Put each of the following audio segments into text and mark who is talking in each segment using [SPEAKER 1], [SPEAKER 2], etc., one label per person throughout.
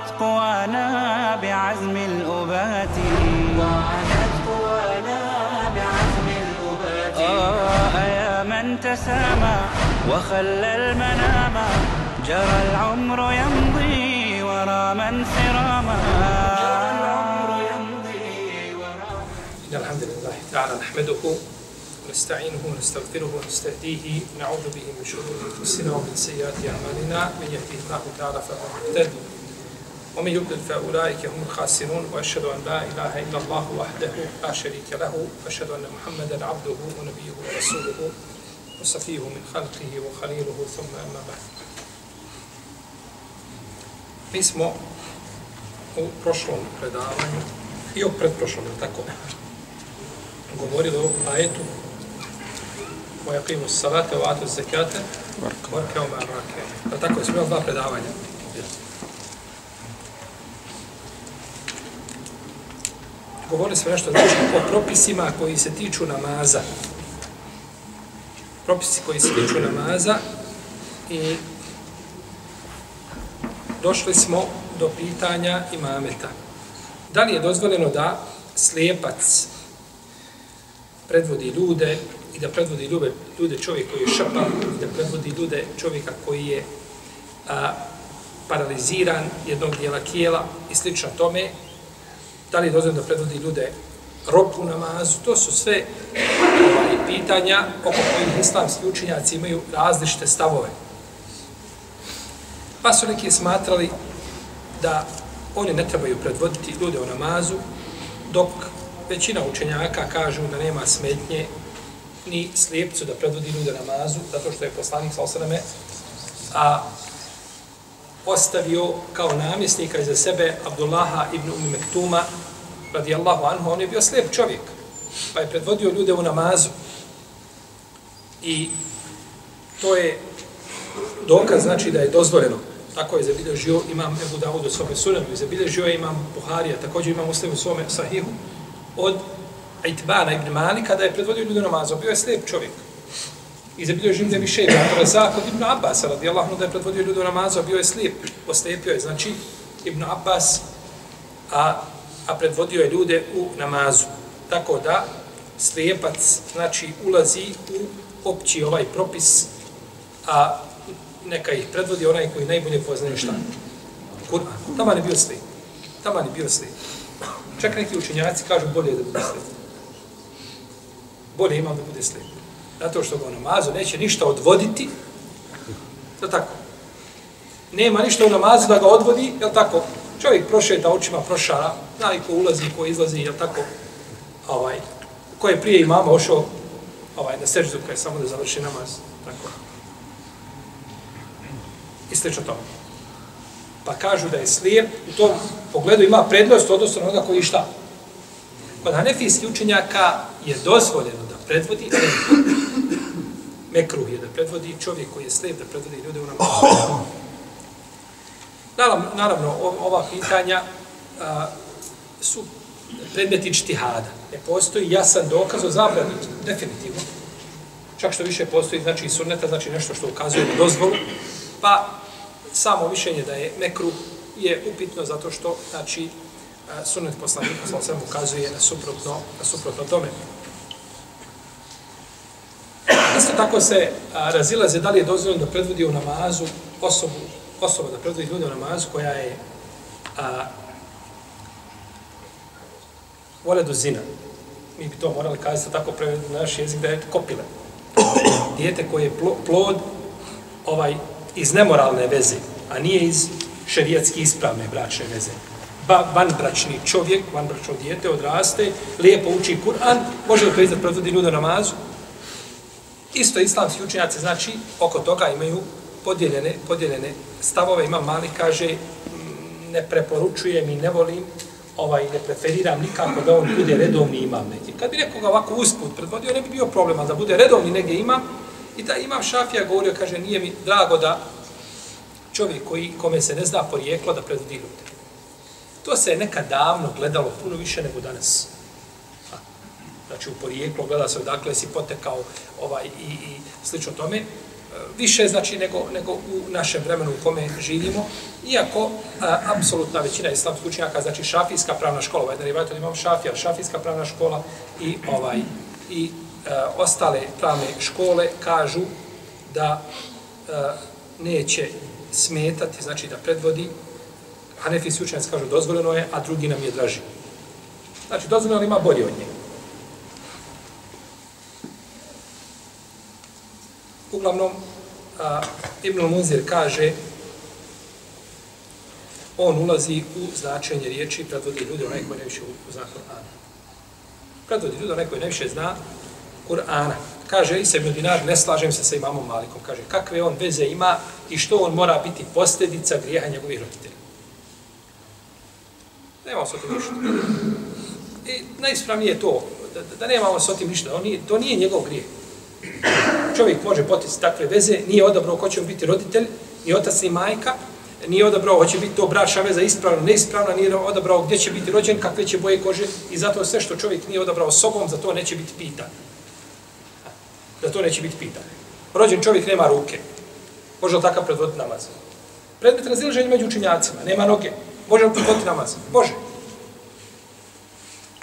[SPEAKER 1] وعادت قوانا بعزم الأبات. وعادت قوانا بعزم الأبات. آه يا من تسامى وخلى المنام. جرى العمر يمضي ورا من سراما. جرى العمر يمضي ورا
[SPEAKER 2] إن الحمد لله تعالى نحمده ونستعينه ونستغفره ونستهديه. ونعوذ به من شرور أنفسنا ومن سيئات أعمالنا. من يهده الله تعالى فهو مهتد ومن يضلل فأولئك هم الخاسرون وأشهد أن لا إله إلا الله وحده لا شريك له وأشهد أن محمدا عبده ونبيه ورسوله وصفيه من خلقه وخليله ثم أما بعد Mi smo u prošlom predavanju i o li tako? Govorili o ajetu o jakimu salate, o atu zekate, varke o marake. Je tako? Smo dva predavanja. Govorili smo nešto znači o propisima koji se tiču namaza. Propisi koji se tiču namaza i došli smo do pitanja imameta. Da li je dozvoljeno da slijepac predvodi ljude i da predvodi ljude, ljude čovjek koji je šrpa i da predvodi ljude čovjeka koji je a, paraliziran jednog dijela kijela i slično tome, da li je dozvoljeno da predvodi ljude roku namazu, to su sve ovaj, pitanja oko kojih islamski učinjaci imaju različite stavove. Pa su neki smatrali da oni ne trebaju predvoditi ljude u namazu, dok većina učenjaka kažu da nema smetnje ni slijepcu da predvodi ljude namazu, zato što je poslanik sa osaname a postavio kao namjesnika iza sebe Abdullaha ibn Umi Mektuma, radijallahu anhu, on je bio slijep čovjek, pa je predvodio ljude u namazu. I to je dokaz, znači da je dozvoljeno. Tako je zabilježio imam Ebu Dawud u svome sunanu zabilježio je imam Buharija, također imam Muslim u svome sahihu, od Itbana ibn Malika kada je predvodio ljude u namazu. Bio je slijep čovjek. I zabilježio da je više ibn Razak od ibn Abbas, radijallahu anhu, da je predvodio ljude namazu, bio je slijep. Oslijepio je, znači, ibn Abbas, a, a predvodio je ljude u namazu. Tako da, slijepac, znači, ulazi u opći ovaj propis, a neka ih predvodi onaj koji najbolje poznaje šta. Kur'an. Taman je bio slijep. Taman je bio slijep. Čak neki učenjaci kažu bolje da bude slijep. Bolje imam da bude slijep. Zato što ga u namazu neće ništa odvoditi. je tako. Nema ništa u namazu da ga odvodi, je tako? Čovjek prošeta očima, prošara, zna i ko ulazi, ko izlazi, je tako? Ovaj, ko je prije imama ošao ovaj, na seždu, kada je samo da završi namaz. Tako i slično tome. Pa kažu da je slijep, u tom pogledu ima prednost odnosno onoga koji šta. Kod hanefijskih učenjaka je dozvoljeno da predvodi, mekruh je da predvodi čovjek koji je slijep, da predvodi ljude u namazu. Naravno, naravno ova pitanja a, su predmeti čtihada. Ne postoji jasan dokaz o zabrani, definitivno. Čak što više postoji, znači sunneta, znači nešto što ukazuje na dozvolu, pa samo mišljenje da je mekruh je upitno zato što znači sunnet poslanika sa ukazuje na suprotno, na suprotno tome. Isto tako se a, razilaze da li je dozvoljeno da predvodi u namazu osobu, osoba da predvodi ljudi u namazu koja je a, voledu zina. Mi bi to morali kazati tako prevedu na naš jezik da je kopile. Dijete koje je plod ovaj iz nemoralne veze, a nije iz šerijatski ispravne bračne veze. Ba, vanbračni čovjek, vanbračno dijete odraste, lijepo uči Kur'an, može li proizvati predvodi u namazu? Isto islamski učenjaci, znači, oko toga imaju podijeljene, podijeljene stavove. Ima mali, kaže, mm, ne preporučujem i ne volim, ovaj, ne preferiram nikako da on bude redovni imam neki. Kad bi nekoga ovako usput predvodio, ne bi bio problem, da bude redovni negdje imam, i da imam šafija govorio, kaže, nije mi drago da čovjek koji, kome se ne zna porijeklo da predvodi ljude. To se je nekad davno gledalo puno više nego danas. Znači, u porijeklo gleda se odakle si potekao ovaj, i, i slično tome. E, više znači nego, nego u našem vremenu u kome živimo. Iako, a, apsolutna većina islamskih učenjaka, znači šafijska pravna škola, ovaj derivat imam šafija, šafijska pravna škola i ovaj i a, ostale pravne škole kažu da a, neće smetati, znači da predvodi Hanefi učenjaci kažu dozvoljeno je, a drugi nam je draži. Znači, dozvoljeno ima bolje od njega. Uglavnom, a, Ibn Munzir kaže on ulazi u značenje riječi predvodi ljude onaj koji najviše zna Kur'ana. Predvodi ljude onaj koji najviše zna Kur'ana. Kaže, i se Dinar, ne slažem se sa imamom Malikom. Kaže, kakve on veze ima i što on mora biti posljedica grijeha njegovih roditelja. Nema s otim ništa. I najispravnije je to, da, da nemamo s tim ništa. On nije, to nije njegov grijeh. Čovjek može potići takve veze, nije odabrao ko će biti roditelj, ni otac, ni majka, nije odabrao hoće biti to bračna veza ispravna, neispravna, nije odabrao gdje će biti rođen, kakve će boje kože i zato sve što čovjek nije odabrao sobom, za to neće biti pitan. Za to neće biti pitan. Rođen čovjek nema ruke. Može li takav predvoditi namaz? Predmet razilaženja među učinjacima. Nema noge. Može li predvoditi namaz? Može.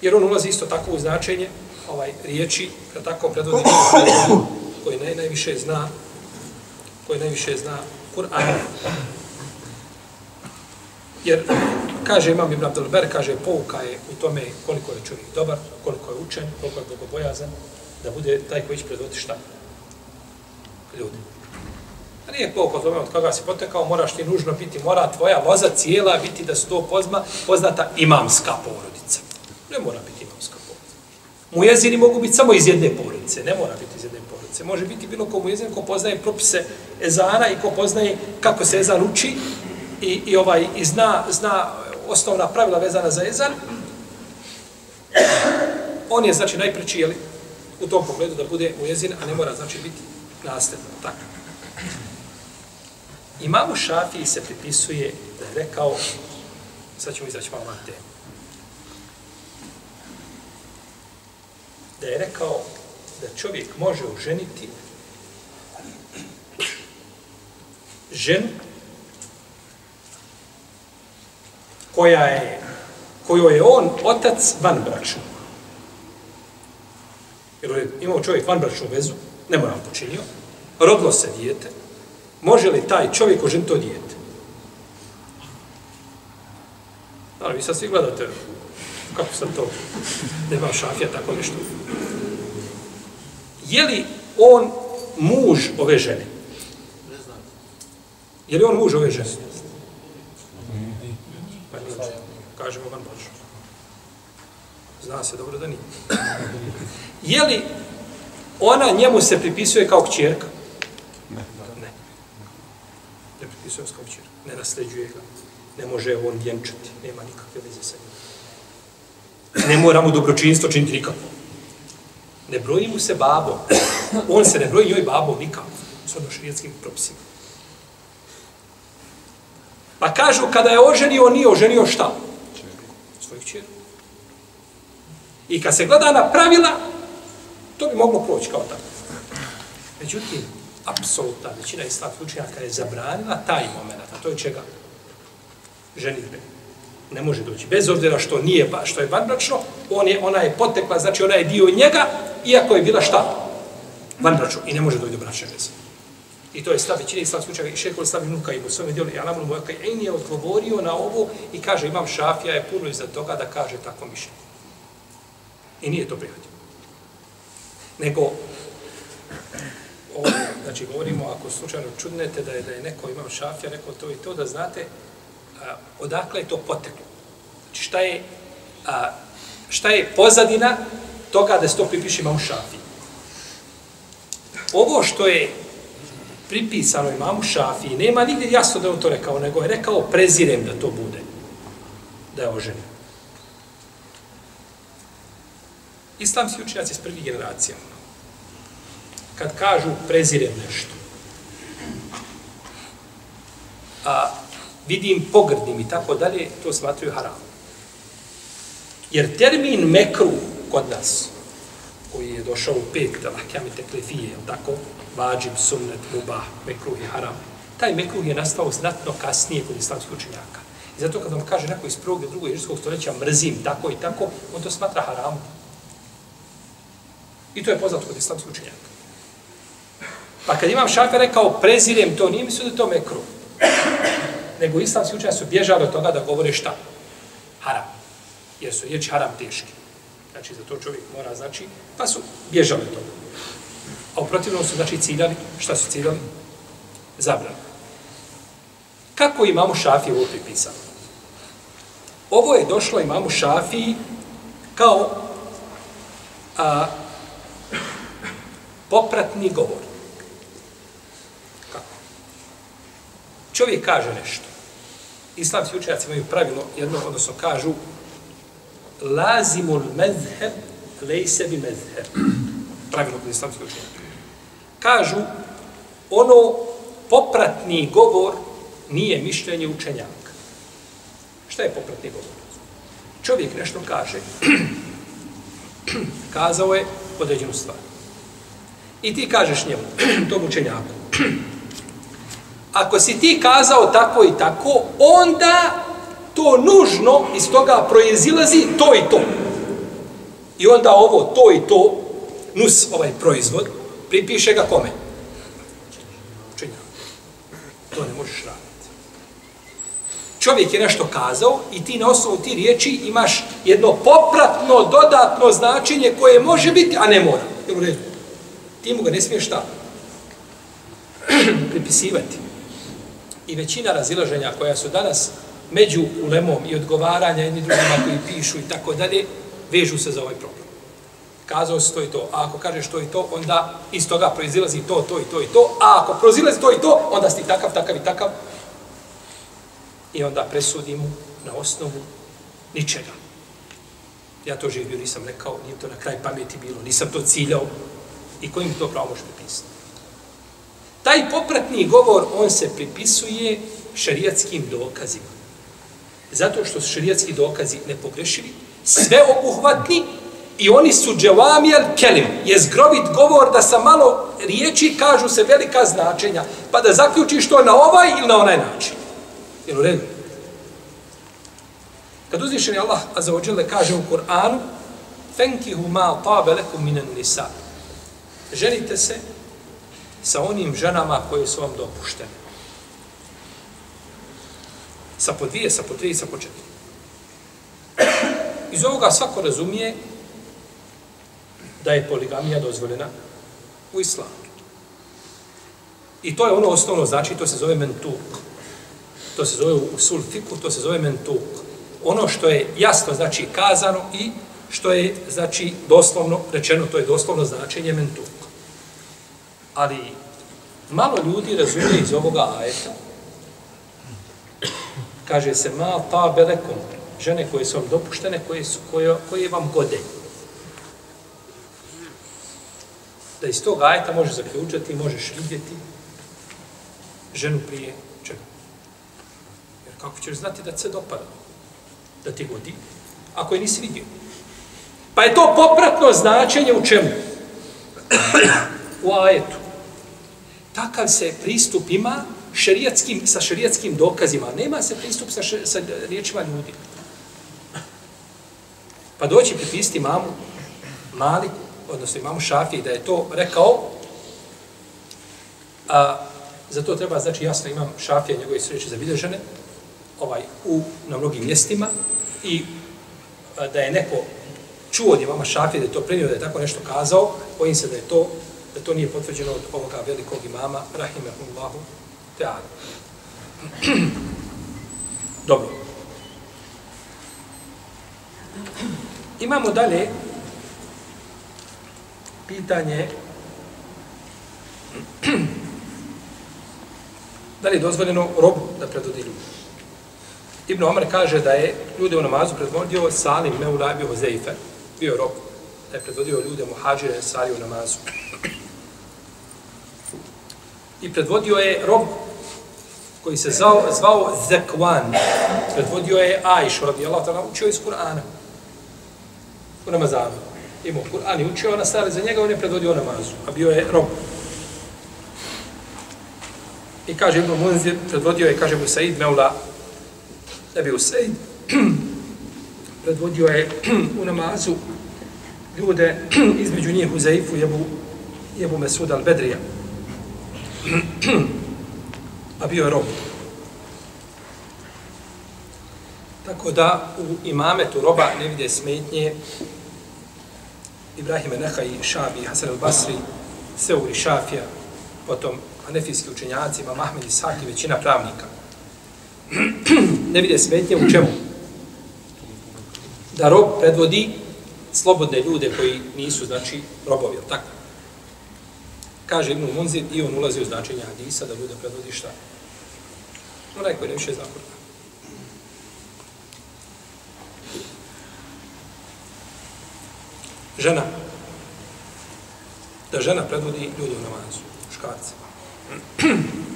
[SPEAKER 2] Jer on ulazi isto tako u značenje ovaj riječi, da tako predvodi koji naj, najviše zna koji najviše zna Kur'an. Jer, kaže Imam Ibn Abdel Ber, kaže, pouka je u tome koliko je čovjek dobar, koliko je učen, koliko je bogobojazan, da bude taj koji će predvoditi šta? Ljudi. A nije pouka o tome od koga si potekao, moraš ti nužno biti, mora tvoja voza cijela biti da su to pozma, poznata imamska porodica. Ne mora biti. Mujezini mogu biti samo iz jedne porodice, ne mora biti iz jedne porodice. Može biti bilo ko mujezin ko poznaje propise ezana i ko poznaje kako se ezan uči i, i ovaj i zna, zna osnovna pravila vezana za ezan. On je znači najpreći jeli, u tom pogledu da bude mujezin, a ne mora znači biti nasljedno. Tako. Imamu Šafiji se pripisuje da je rekao, sad ćemo izaći malo na temu, da je rekao da čovjek može oženiti ženu koja je koju je on otac van. Jer je imao čovjek van bračnu vezu, ne moram počinio, rodilo se dijete, može li taj čovjek oženiti to dijete? Ali vi sad svi gledate kako sam to, nema šafija, tako nešto. Je li on muž ove žene? Je li on muž ove žene? Pa nije. Kažemo vam baš. Zna se dobro da nije. Je li ona njemu se pripisuje kao kćerka? Ne. Ne. Ne pripisuje se kao kćerka. Ne nasljeđuje ga. Ne može on vjenčati. Nema nikakve veze sa njim ne mora mu dobročinstvo činiti nikako. Ne broji mu se babo. On se ne broji njoj babo nikako. S odnošrijetskim propisima. Pa kažu, kada je oženio, on nije oženio šta? Svojih čera. I kad se gleda na pravila, to bi moglo proći kao tako. Međutim, apsolutna većina islamskih učenjaka je zabranila taj moment, a to je čega? Ženitbe ne može doći. Bez obzira što nije što je vanbračno, on je, ona je potekla, znači ona je dio njega, iako je bila šta? Vanbračno. I ne može doći do bračne veze. I to je stav većine islamskih učenjaka i šehol stav Nuka i u svome dijelu i Alamunu Mojaka je odgovorio na ovo i kaže imam šafija je puno iza toga da kaže tako mišljenje. I nije to prihvatio. Nego, ovo, znači govorimo ako slučajno čudnete da je da je neko imam šafija, neko to i to, da znate a, odakle je to poteklo. Znači šta je, a, šta je pozadina toga da se to pripiše imamu Šafiji. Ovo što je pripisano imamu Šafiji, nema nigdje jasno da on to rekao, nego je rekao prezirem da to bude. da je oženio. Islamski učenjaci iz prvih generacija, kad kažu prezirem nešto, a vidim pogrdnim i tako dalje, to smatruju haram. Jer termin mekru kod nas, koji je došao u pet, da lahkjami teklefije, je tako? Vađib, sunnet, mubah, mekruh i haram. Taj mekruh je nastao znatno kasnije kod islamskih učenjaka. I zato kad vam kaže neko iz prvog i drugog ježijskog stoljeća mrzim tako i tako, on to smatra haram. I to je poznato kod islamskih učenjaka. Pa kad imam šafe rekao prezirem to, nije mislio da to mekruh. Nego islamski učenjaci su bježali od toga da govore šta? Haram. Jer su riječi haram teški. Znači, za to čovjek mora, znači, pa su bježali od toga. A u protivnom su, znači, ciljali, šta su ciljali? Zabran. Kako imamo šafi ovo pripisano? Ovo je došlo imamo šafi kao a, popratni govor. Čovjek kaže nešto. Islamski učenjaci imaju pravilo, jedno, odnosno kažu, lazimul medheb lejse bi medheb. Pravilo kod islamski učenjaka. Kažu, ono popratni govor nije mišljenje učenjaka. Šta je popratni govor? Čovjek nešto kaže. Kazao je određenu stvar. I ti kažeš njemu, tom učenjaku, ako si ti kazao tako i tako, onda to nužno iz toga proizilazi to i to. I onda ovo, to i to, nus ovaj proizvod, pripiše ga kome? Činja. To ne možeš raditi. Čovjek je nešto kazao i ti na osnovu ti riječi imaš jedno popratno, dodatno značenje koje može biti, a ne mora. Jel u redu? Ti mu ga ne smiješ šta? pripisivati. I većina razilaženja koja su danas među ulemom i odgovaranja jedni drugima koji pišu i tako dalje, vežu se za ovaj problem. Kazao se to i to. A ako kažeš to i to, onda iz toga proizilazi to, to i to i to. A ako proizilazi to i to, onda si takav, takav i takav. I onda presudimo na osnovu ničega. Ja to živio, nisam rekao, nije to na kraj pameti bilo, nisam to ciljao. I kojim to pravo može pripisati? Taj popratni govor, on se pripisuje šarijatskim dokazima. Zato što su šarijatski dokazi nepogrešivi, sve obuhvatni i oni su džavamijel kelim, je zgrovit govor da sa malo riječi kažu se velika značenja, pa da zaključiš to na ovaj ili na onaj način. Jel u redu? Kad uzvišen je Allah a za ođele kaže u Kur'anu Fenkihu ma tabe lekum minan nisa. Ženite se sa onim ženama koje su vam dopuštene. Sa po dvije, sa po tri, sa po četiri. Iz ovoga svako razumije da je poligamija dozvoljena u islamu. I to je ono osnovno znači, to se zove mentuk. To se zove u sulfiku, to se zove mentuk. Ono što je jasno znači kazano i što je znači doslovno rečeno, to je doslovno značenje mentuk. Ali malo ljudi razumije iz ovoga ajeta kaže se ma ta belekom, žene koje su vam dopuštene, koje, su, koje, koje vam gode. Da iz tog ajta možeš zaključati, možeš vidjeti ženu prije čega. Jer kako ćeš znati da se dopada, da ti godi, ako je nisi vidio. Pa je to popratno značenje u čemu? u ajetu. Takav se pristup ima šerijatskim, sa šerijatskim dokazima. Nema se pristup sa, še, sa riječima ljudi. Pa doći pripisati mamu Maliku, odnosno imamu Šafiji, da je to rekao, a za to treba, znači jasno imam Šafija njegove sreće zabilježene, ovaj, u, na mnogim mjestima, i a, da je neko čuo od imama Šafije da je to prenio, da je tako nešto kazao, bojim se da je to, da to nije potvrđeno od ovoga velikog imama, rahimehullahu ta'ala. Dobro. Imamo dalje pitanje da li je dozvoljeno robu da predvodi ljudi. Ibn Omar kaže da je ljude u namazu predvodio Salim Meulabi bio bio rob, da je predvodio ljude muhađire Sari u namazu. I predvodio je rob koji se zvao, zvao Zekwan. Predvodio je Ajšu, radi Allah, ta'ala, učio iz Kur'ana. U namazanu. Imao Kur'an i učio, ona stali za njega, on je predvodio namazu, a bio je rob. I kaže Ibn Munzir, predvodio je, kaže mu Said Meula, ne bi Said predvodio je u namazu ljude između njih u Zaifu jebu, jebu Mesud al-Bedrija. a pa bio je rob. Tako da u imametu roba ne vide smetnje Ibrahim Nehaj, Šabi, Hasan al-Basri, Seuri, Šafija, potom Hanefijski učenjaci, Imam Ahmed i Saki, većina pravnika. ne vide smetnje u čemu? Da rob predvodi slobodne ljude koji nisu, znači, robovi, tako? Kaže Ibn Munzir i on ulazi u značenje hadisa da ljude predvodi šta? Onaj koji ne više zna Kur'an. Žena. Da žena predvodi ljude u namazu. muškarce.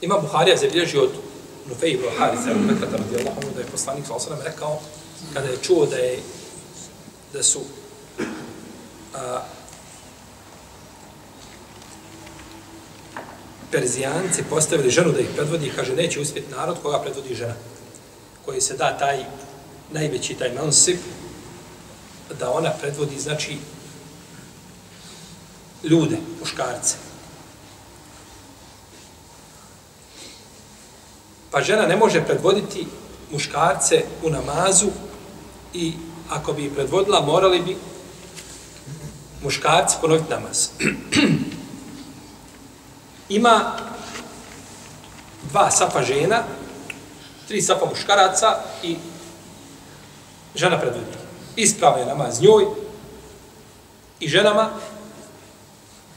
[SPEAKER 2] Ima Buharija zabilježi od Nufej ibn Haritha, Mekrata radijallahu anhu, da je poslanik s.a.v. rekao, kada je čuo da je da su a, Perzijanci postavili ženu da ih predvodi, kaže, neće uspjeti narod koga predvodi žena, koji se da taj najveći, taj mansip, da ona predvodi, znači, ljude, muškarce. Pa žena ne može predvoditi muškarce u namazu i ako bi predvodila, morali bi muškarci ponoviti namaz. Ima dva safa žena, tri safa muškaraca i žena predvodi. Isprava je namaz njoj i ženama,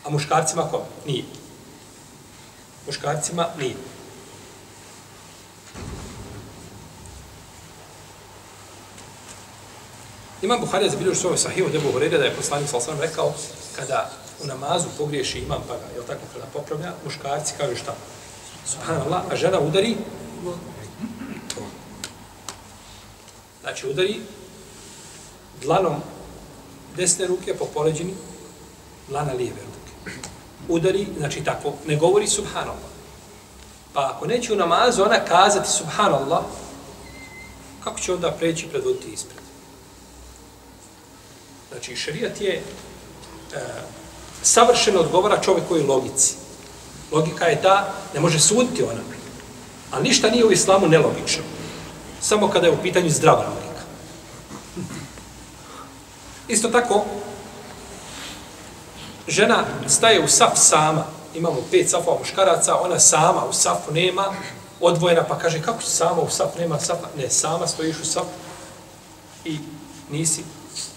[SPEAKER 2] a muškarcima ko? Nije. Muškarcima nije. Imam Buharija zabilježio bilježu svoj sahiju debu Horeira da je poslanik sa osam rekao kada u namazu pogriješi imam pa ga, jel tako, kada popravlja, muškarci kažu šta? Subhanallah, a žena udari Znači, udari dlanom desne ruke po poleđini dlana lijeve ruke. Udari, znači tako, ne govori subhanallah. Pa ako neće u namazu ona kazati subhanallah, kako će onda preći predvoditi ispred? Znači, šerijat je e, savršeno odgovara čovjekoj logici. Logika je ta, ne može suditi ona. Ali ništa nije u islamu nelogično. Samo kada je u pitanju zdrava logika. Isto tako, žena staje u saf sama. Imamo pet safova muškaraca, ona sama u safu nema, odvojena, pa kaže, kako si sama u safu, nema safa? Ne, sama stojiš u safu i nisi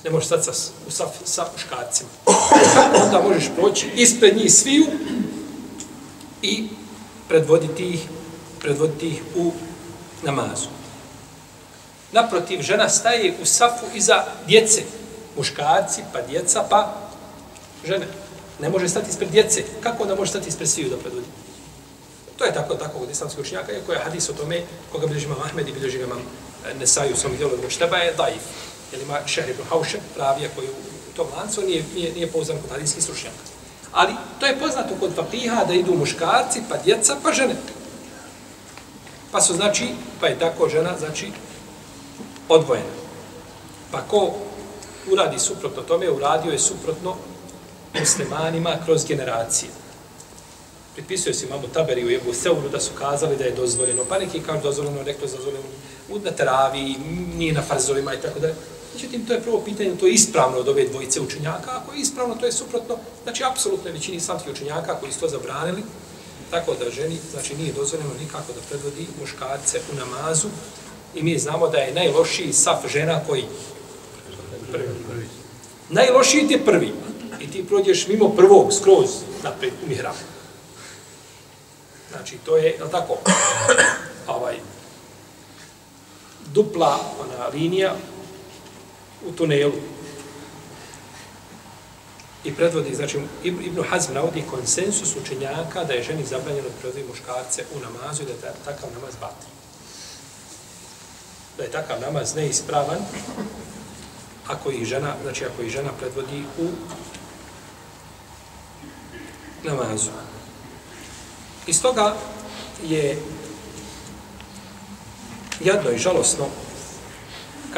[SPEAKER 2] ne možeš sad sa, sa, sa muškarcima. Onda možeš proći ispred njih sviju i predvoditi ih, predvoditi ih u namazu. Naprotiv, žena staje u safu iza djece. Muškarci, pa djeca, pa žene. Ne može stati ispred djece. Kako onda može stati ispred sviju da predvodi? To je tako, tako od islamskih učenjaka, iako je hadis o tome, koga bilježi imam Ahmed i bilježi imam eh, Nesaju u svom dijelu Mušteba, je daif jer ima Šehr ibn Haušem, ravija koji u tom lancu, nije, nije, nije pouzdan kod hadijskih stručnjaka. Ali to je poznato kod papiha da idu muškarci, pa djeca, pa žene. Pa su, znači, pa je tako žena, znači, odvojena. Pa ko uradi suprotno tome, uradio je suprotno muslimanima kroz generacije. Pripisuje se imamo Taberi u Ebu Seuru da su kazali da je dozvoljeno, pa neki kažu dozvoljeno, rekli dozvoljeno, na teravi, nije na farzovima i tako dalje. Međutim, to je prvo pitanje, to je ispravno od ove dvojice učenjaka, ako je ispravno, to je suprotno, znači, apsolutno većini islamskih učenjaka koji su to zabranili, tako da ženi, znači, nije dozvoljeno nikako da predvodi muškarce u namazu, i mi znamo da je najlošiji saf žena koji? Prvi. Najlošiji ti je prvi. I ti prođeš mimo prvog, skroz, napred, u mihrabu. znači to je, je li tako, ovaj, dupla ona linija u tunelu. I predvodi, znači, Ibn Hazm navodi konsensus učenjaka da je ženi zabranjeno da predvodi muškarce u namazu i da je takav namaz batri. Da je takav namaz neispravan ako ih žena, znači ako ih žena predvodi u namazu. Iz toga je jadno i žalosno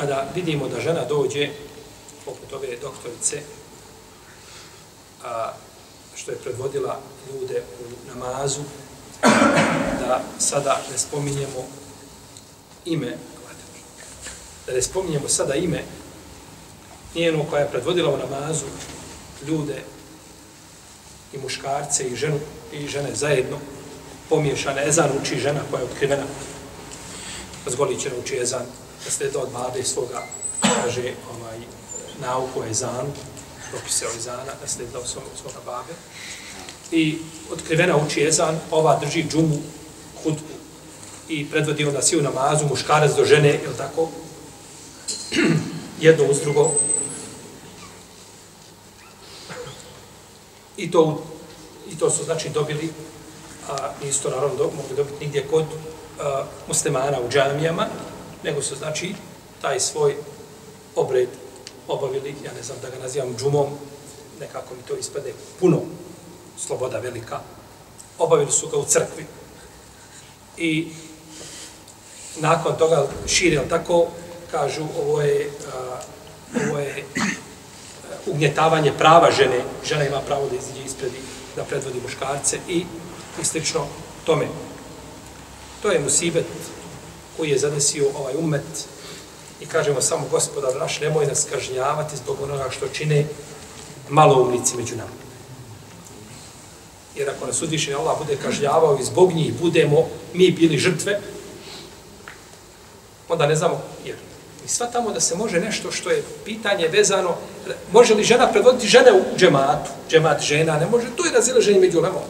[SPEAKER 2] kada vidimo da žena dođe poput ove doktorice a, što je predvodila ljude u namazu da sada ne spominjemo ime da ne spominjemo sada ime njeno koja je predvodila u namazu ljude i muškarce i ženu i žene zajedno pomiješane ezan uči žena koja je otkrivena Zgolićena uči ezan da ste od mlade svoga kaže ovaj nauku ezan propise o ezana nasledila ste svoga, svoga babe. I otkrivena uči ezan pa ova drži džumu hudbu i predvodi onda svi u namazu muškarac do žene je tako? Jedno uz drugo. I to, i to su znači dobili, a nisu to naravno do, mogli dobiti nigdje kod a, muslimana u džamijama, nego su znači taj svoj obred obavili, ja ne znam da ga nazivam džumom, nekako mi to ispade puno, sloboda velika, obavili su ga u crkvi. I nakon toga širili tako, kažu, ovo je, a, ovo je ugnjetavanje prava žene, žena ima pravo da iziđe ispred da predvodi muškarce i, i slično tome. To je musibet koji je zadesio ovaj umet i kažemo samo gospodar naš, nemoj nas kažnjavati zbog onoga što čine malo umnici među nama. Jer ako nas uzvišenje Allah bude kažnjavao i zbog njih budemo mi bili žrtve, onda ne znamo, jer Mi shvatamo da se može nešto što je pitanje vezano, može li žena predvoditi žene u džematu, džemat žena, ne može, to je razilaženje među lemom.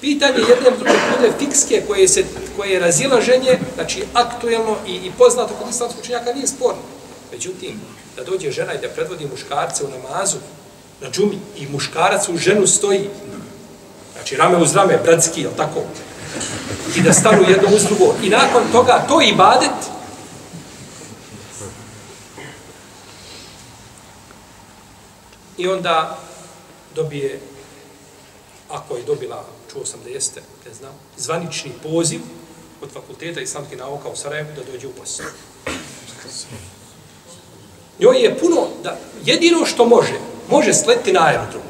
[SPEAKER 2] Pitanje jedne druge bude fikske koje, se, koje je razilaženje, znači aktuelno i, i poznato kod islamskog učenjaka nije sporno. Međutim, da dođe žena i da predvodi muškarce u namazu, na džumi, i muškarac u ženu stoji, znači rame uz rame, bratski, jel tako? I da stanu jedno uz drugo. I nakon toga to ibadet, I onda dobije, ako je dobila, čuo sam da jeste, ne znam, zvanični poziv od fakulteta islamske nauka u Sarajevu da dođe u posao. Njoj je puno, da jedino što može, može sleti na aerodrom.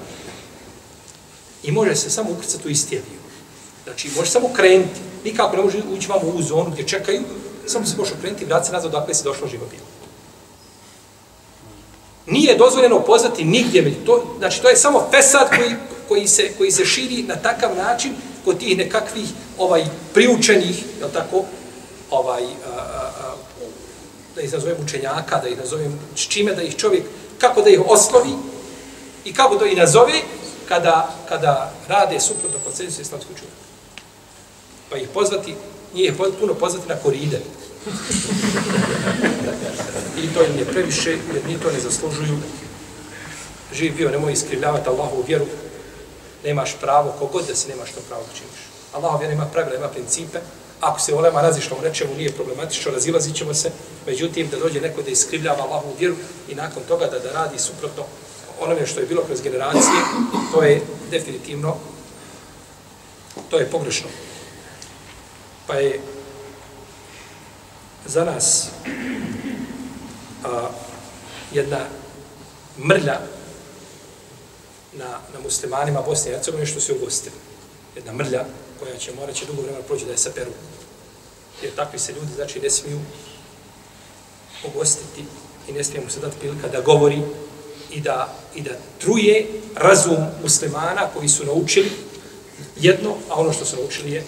[SPEAKER 2] I može se samo ukrcati u istijeviju. Znači, može samo krenuti. Nikako ne može ući vam u zonu gdje čekaju, samo se može krenuti i vratiti nazad odakle se došlo živo bilo. Nije dozvoljeno pozvati nigdje. To, znači, to je samo fesad koji, koji, se, koji se širi na takav način kod tih nekakvih ovaj priučenih, je tako, ovaj, a, a, a, da ih nazovem učenjaka, da ih nazovem s čime da ih čovjek, kako da ih oslovi i kako da ih nazove kada, kada rade suprotno konsensu islamskog čovjeka. Pa ih pozvati, nije puno pozvati na koride. I to im je previše, jer ni to ne zaslužuju. Živ bio, nemoj iskrivljavati Allahovu vjeru. Nemaš pravo, kogod da si nemaš to pravo da činiš. Allah vjera ima pravila, ima principe. Ako se olema razišla u nečemu, nije problematično, razilazit ćemo se. Međutim, da dođe neko da iskrivljava Allahovu vjeru i nakon toga da, da radi suprotno onome što je bilo kroz generacije, to je definitivno, to je pogrešno. Pa je za nas a, jedna mrlja na, na muslimanima Bosne i Hercegovine što se ugostili. Jedna mrlja koja će morat će dugo vremena proći da je saperu. Jer takvi se ljudi, znači, ne smiju ugostiti i ne smije mu se dati prilika da govori i da, i da truje razum muslimana koji su naučili jedno, a ono što su naučili je,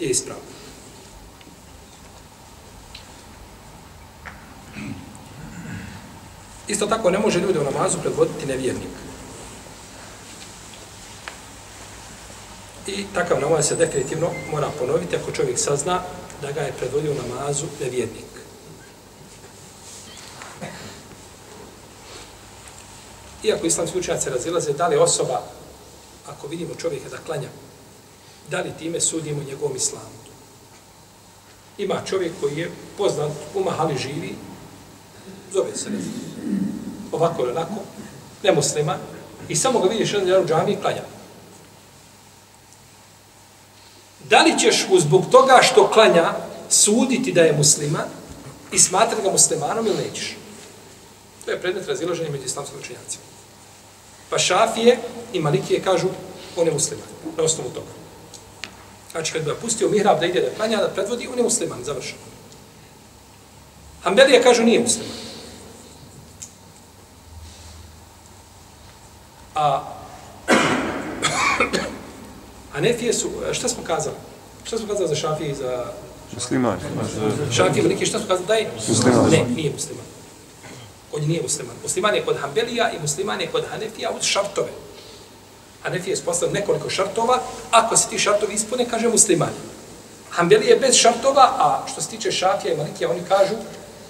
[SPEAKER 2] je ispravno. Isto tako ne može ljude u namazu predvoditi nevjernik. I takav namaz se definitivno mora ponoviti ako čovjek sazna da ga je predvodio namazu nevjernik. Iako islamski učenjaci razilaze, da li osoba, ako vidimo čovjeka da klanja, da li time sudimo njegovom islamu? Ima čovjek koji je poznat, u mahali živi, zove se ne ovako ili onako, nemuslima, i samo ga vidiš jedan u džami i klanja. Da li ćeš mu zbog toga što klanja suditi da je musliman i smatrati ga muslimanom ili nećeš? To je predmet razilaženja među islamskim učenjacima. Pa šafije i malikije kažu on je musliman, na osnovu toga. Znači, kad bi ga pustio mihrab da ide da klanja, da predvodi, on je musliman, završeno. Hanbelija kažu nije musliman. A Anefije su, šta smo kazali? Šta smo kazali za Šafije i za...
[SPEAKER 3] Musliman.
[SPEAKER 2] Šafije Maliki, šta smo kazali? Daj?
[SPEAKER 3] Musliman.
[SPEAKER 2] Ne, nije musliman. On nije musliman. Musliman je kod Hanbelija i musliman je kod Hanefija uz šartove. Hanefija je spostavio nekoliko šartova. Ako se ti šartovi ispune, kaže musliman. Hanbelija je bez šartova, a što se tiče Šafija i Malikija, oni kažu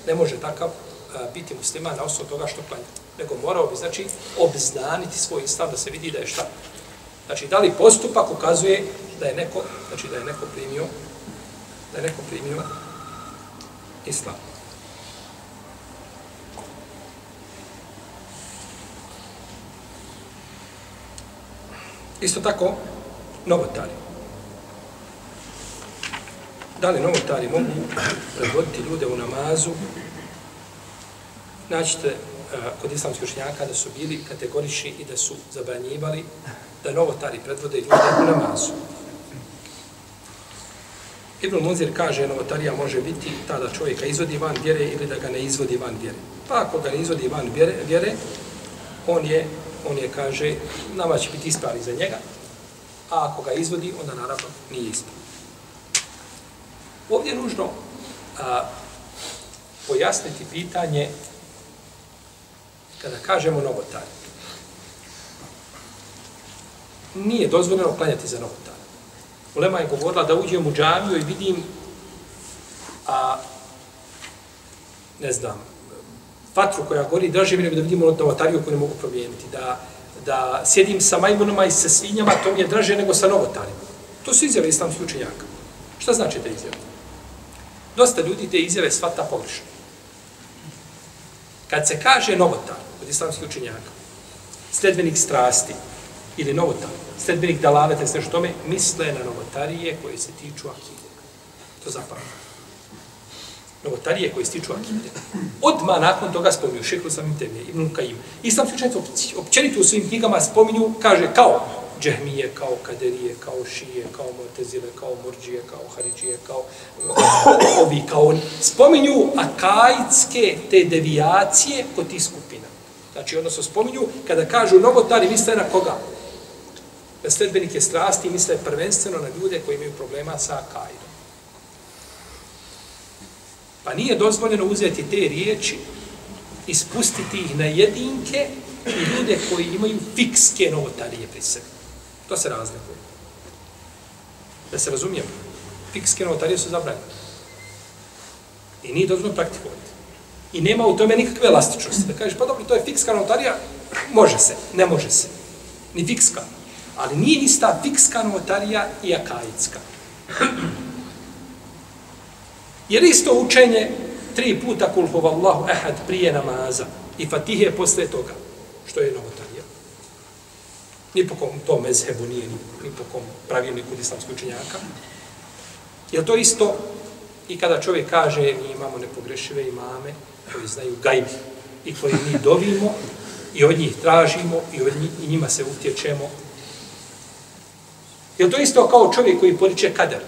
[SPEAKER 2] ne može takav a, biti musliman na osnovu toga što klanja. Nego morao bi, znači, obznaniti svoj islam da se vidi da je šta. Znači, da li postupak ukazuje da je neko, znači da je neko primio, da je neko primio islam. Isto tako, novotari. Da li novotari mogu predvoditi ljude u namazu? Naćete uh, eh, kod islamskih učenjaka da su bili kategorični i da su zabranjivali da novotari predvode ljude u namazu. Ibn Munzir kaže novotarija može biti ta da čovjeka izvodi van vjere ili da ga ne izvodi van vjere. Pa ako ga ne izvodi van vjere, vjere on je, on je kaže, nama će biti ispravi za njega, a ako ga izvodi, onda naravno nije ispravi. Ovdje je nužno a, pojasniti pitanje kada kažemo novotari. Nije dozvoljeno klanjati za novotara. Ulema je govorila da uđem u džamiju i vidim a, ne znam, vatru koja gori, draže mi nego da vidim novotariju koju ne mogu promijeniti. Da, da sjedim sa majmunama i sa svinjama, to mi je draže nego sa novotarima. To su izjave islamskih učenjaka. Šta znači te izjave? Dosta ljudi te izjave svata pogrešno. Kad se kaže novotar od islamskih učenjaka, sledbenik strasti ili novotar, sledbenik dalavete, sve što tome, misle na novotarije koje se tiču akide. To zapamljamo novotarije koje tiču akide. Odmah nakon toga spominju Šekru samim temije, Ibn Kajim. Islamski učenici općenito u svojim knjigama spominju, kaže, kao džehmije, kao kaderije, kao šije, kao motezile, kao murđije, kao haridžije, kao ovi, kao oni. Spominju akajitske te devijacije kod tih skupina. Znači, odnosno spominju, kada kažu novotari, misle na koga? Na sledbenike strasti misle prvenstveno na ljude koji imaju problema sa akajidom. Pa nije dozvoljeno uzeti te riječi ispustiti ih na jedinke i ljude koji imaju fikske novotarije pri sebi. To se razlikuje. Da se razumijem, fikske novotarije su zabranjene. I nije dozvoljeno praktikovati. I nema u tome nikakve elastičnosti. Da kažeš, pa dobro, to je fikska novotarija, može se, ne može se. Ni fikska. Ali nije ista fikska novotarija i akajitska. Jer isto učenje tri puta kul huvallahu ehad prije namaza i fatihe posle toga, što je novotarija. Ni po kom to mezhebu nije, ni, ni po kom pravilniku islamskog učenjaka. Je to isto i kada čovjek kaže mi imamo nepogrešive imame koji znaju gajbi i koji mi dovimo i od njih tražimo i od njih, i njima se utječemo. Je to isto kao čovjek koji poriče kader?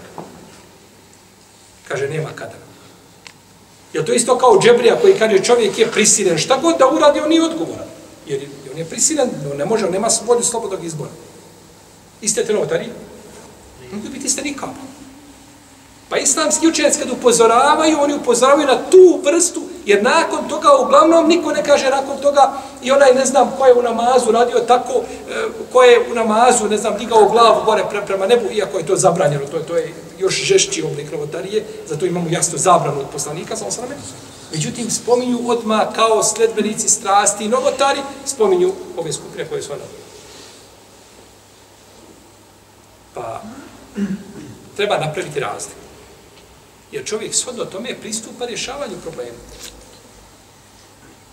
[SPEAKER 2] Kaže, nema kadra. Je to isto kao džebrija koji kaže čovjek je prisilen, šta god da uradi, on nije odgovoran. Jer on je prisilen, on ne može, on nema svoju slobodnog izbora. Iste te novotari? Mogu biti iste nikako. Pa islamski učenjaci kad upozoravaju, oni upozoravaju na tu vrstu Jer nakon toga, uglavnom, niko ne kaže nakon toga i onaj, ne znam, ko je u namazu radio tako, e, ko je u namazu, ne znam, digao glavu gore pre, prema nebu, iako je to zabranjeno, to je, to je još žešći oblik novotarije, zato imamo jasno zabranu od poslanika, sa osrame. Međutim, spominju odma kao sledbenici strasti i novotari, spominju ove skupine koje su ono. Pa, treba napraviti razliku. Jer čovjek shodno tome pristupa rješavanju problema.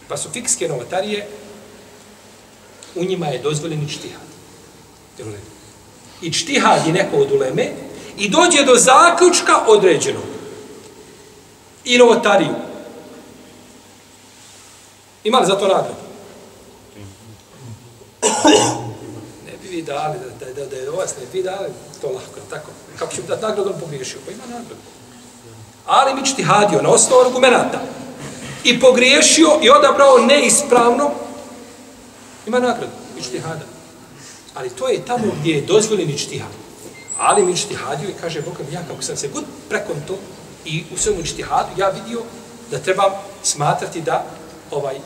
[SPEAKER 2] Pa su fikske novotarije, u njima je dozvoljen i čtihad. I čtihad je neko od uleme i dođe do zaključka određenog. I novotariju. Ima li za to nagradu? Ne bi vi dali, da, da, da, da je vas ne bi dali, to lahko, tako. Kako ću da dati nagradu, on pogriješio? Pa ima nagradu. Ali mi čtihadio na osnovu argumenta i pogriješio i odabrao neispravno, ima nagradu, i. Ali to je tamo gdje je dozvoljen ištihad. Ali mi ištihadio i kaže, Bog ja kako sam se god prekon to i u svemu ištihadu, ja vidio da trebam smatrati da ovaj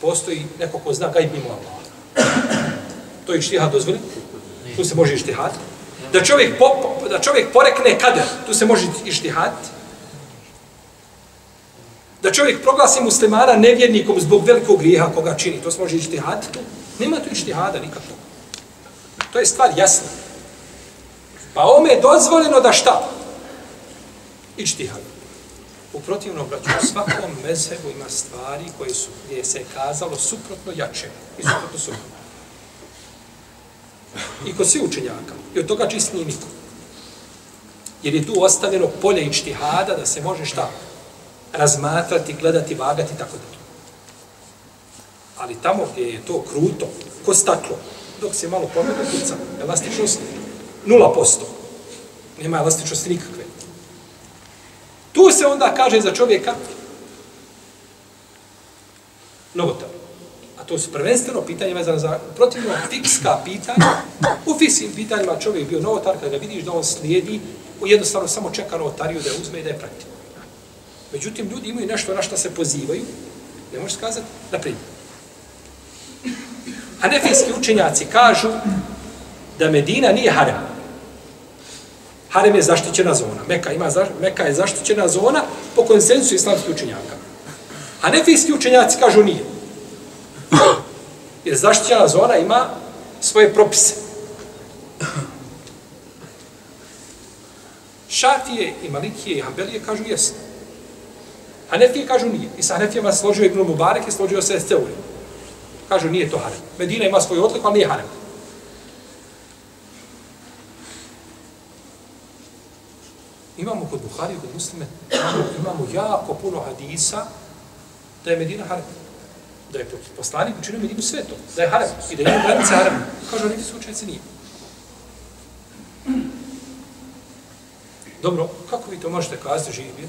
[SPEAKER 2] postoji neko ko zna gajb mimo Allah. To je ištihad dozvoljen. Tu se može ištihad. Da čovjek, po, da čovjek porekne kader, tu se može ištihad. Da čovjek proglasi muslimana nevjernikom zbog velikog grijeha koga čini, to se može ištihad. Nema tu ištihada nikako. To je stvar jasna. Pa ome je dozvoljeno da šta? Ištihad. U protivnom, braću, u svakom mezhebu ima stvari koje su, gdje se je kazalo suprotno jače i suprotno suprotno. I kod svi učenjaka. I od toga čist nije niko. Jer je tu ostavljeno polje i da se može šta? Razmatrati, gledati, vagati, tako da. Ali tamo gdje je to kruto, ko staklo, dok se malo pomenu kuca, elastičnost, nula posto. Nema elastičnosti nikakve. Tu se onda kaže za čovjeka novotar. A to su prvenstveno pitanje vezano za protivno fikska pitanja. U fikskim pitanjima čovjek bio novotar, kada ga vidiš da on slijedi, u jednostavno samo čeka novotariju da je uzme i da je prati. Međutim, ljudi imaju nešto na što se pozivaju, ne možeš kazati, na primjer. Hanefijski učenjaci kažu da Medina nije haram. Harem je zaštićena zona. Meka, ima, Meka je zaštićena zona po konsensu islamskih učenjaka. A učenjaci kažu nije. Jer zaštićena zona ima svoje propise. Šafije i Malikije i Hanbelije kažu jesno. A kažu nije. I sa Hanefijama složio Ibn Mubarek i složio se s teorijom. Kažu nije to harem. Medina ima svoj odlik, ali nije harem. Imamo kod Buhari, kod muslime, imamo, imamo jako puno hadisa da je Medina harem. Da je poslanik učinio Medinu svetom. Da je harem. I da je granice harem. Kažu, neki slučajci nije. Dobro, kako vi to možete kazati živi?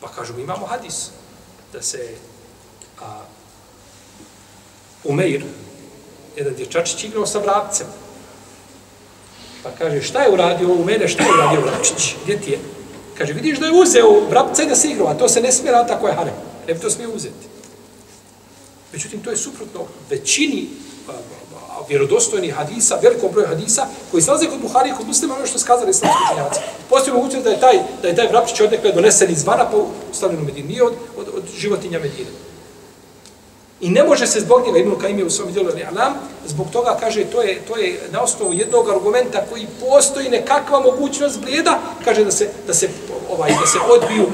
[SPEAKER 2] Pa kažu, mi imamo hadis da se a, Umeir, jedan dječačić igrao sa vrapcem. Pa kaže, šta je uradio u mene, šta je uradio vrapčić? Gdje ti je? Kaže, vidiš da je uzeo vrapca i da se igrao, a to se ne smije raditi ako je harem. Ne bi to smije uzeti. Međutim, to je suprotno većini a, vjerodostojnih hadisa, velikom broju hadisa, koji se nalaze kod Buhari i kod muslima, ono što skazali islamski učenjaci. Postoji mogućnost da je taj, da je taj vrapčić odnekle donesen izvana pa ustavljen u Medini, nije od, od, od životinja Medine. I ne može se zbog njega, Ibn Kajim je u svom djelu Alam, zbog toga kaže, to je, to je na osnovu jednog argumenta koji postoji nekakva mogućnost blijeda, kaže da se, da se, ovaj, da se odbiju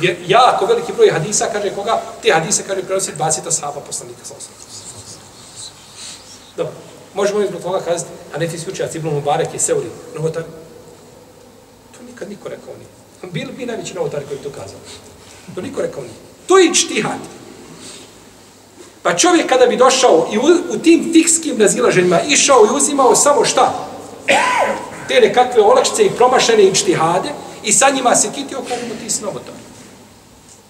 [SPEAKER 2] jer jako veliki broj hadisa, kaže koga, te hadise, kaže, prenosi 20 sahaba poslanika sa osnovu. Dobro, možemo izbog toga kazati, a ne ti slučajac Ibn Mubarek je Seuri, novotar. To nikad niko rekao nije. Bili bi najveći novotar koji to kazao. To niko rekao nije. To je čtihad. Pa čovjek kada bi došao i u, u tim fikskim razilaženjima išao i uzimao samo šta? Te nekakve olakšice i promašene i čtihade i sa njima se kitio kada mu ti snovotar.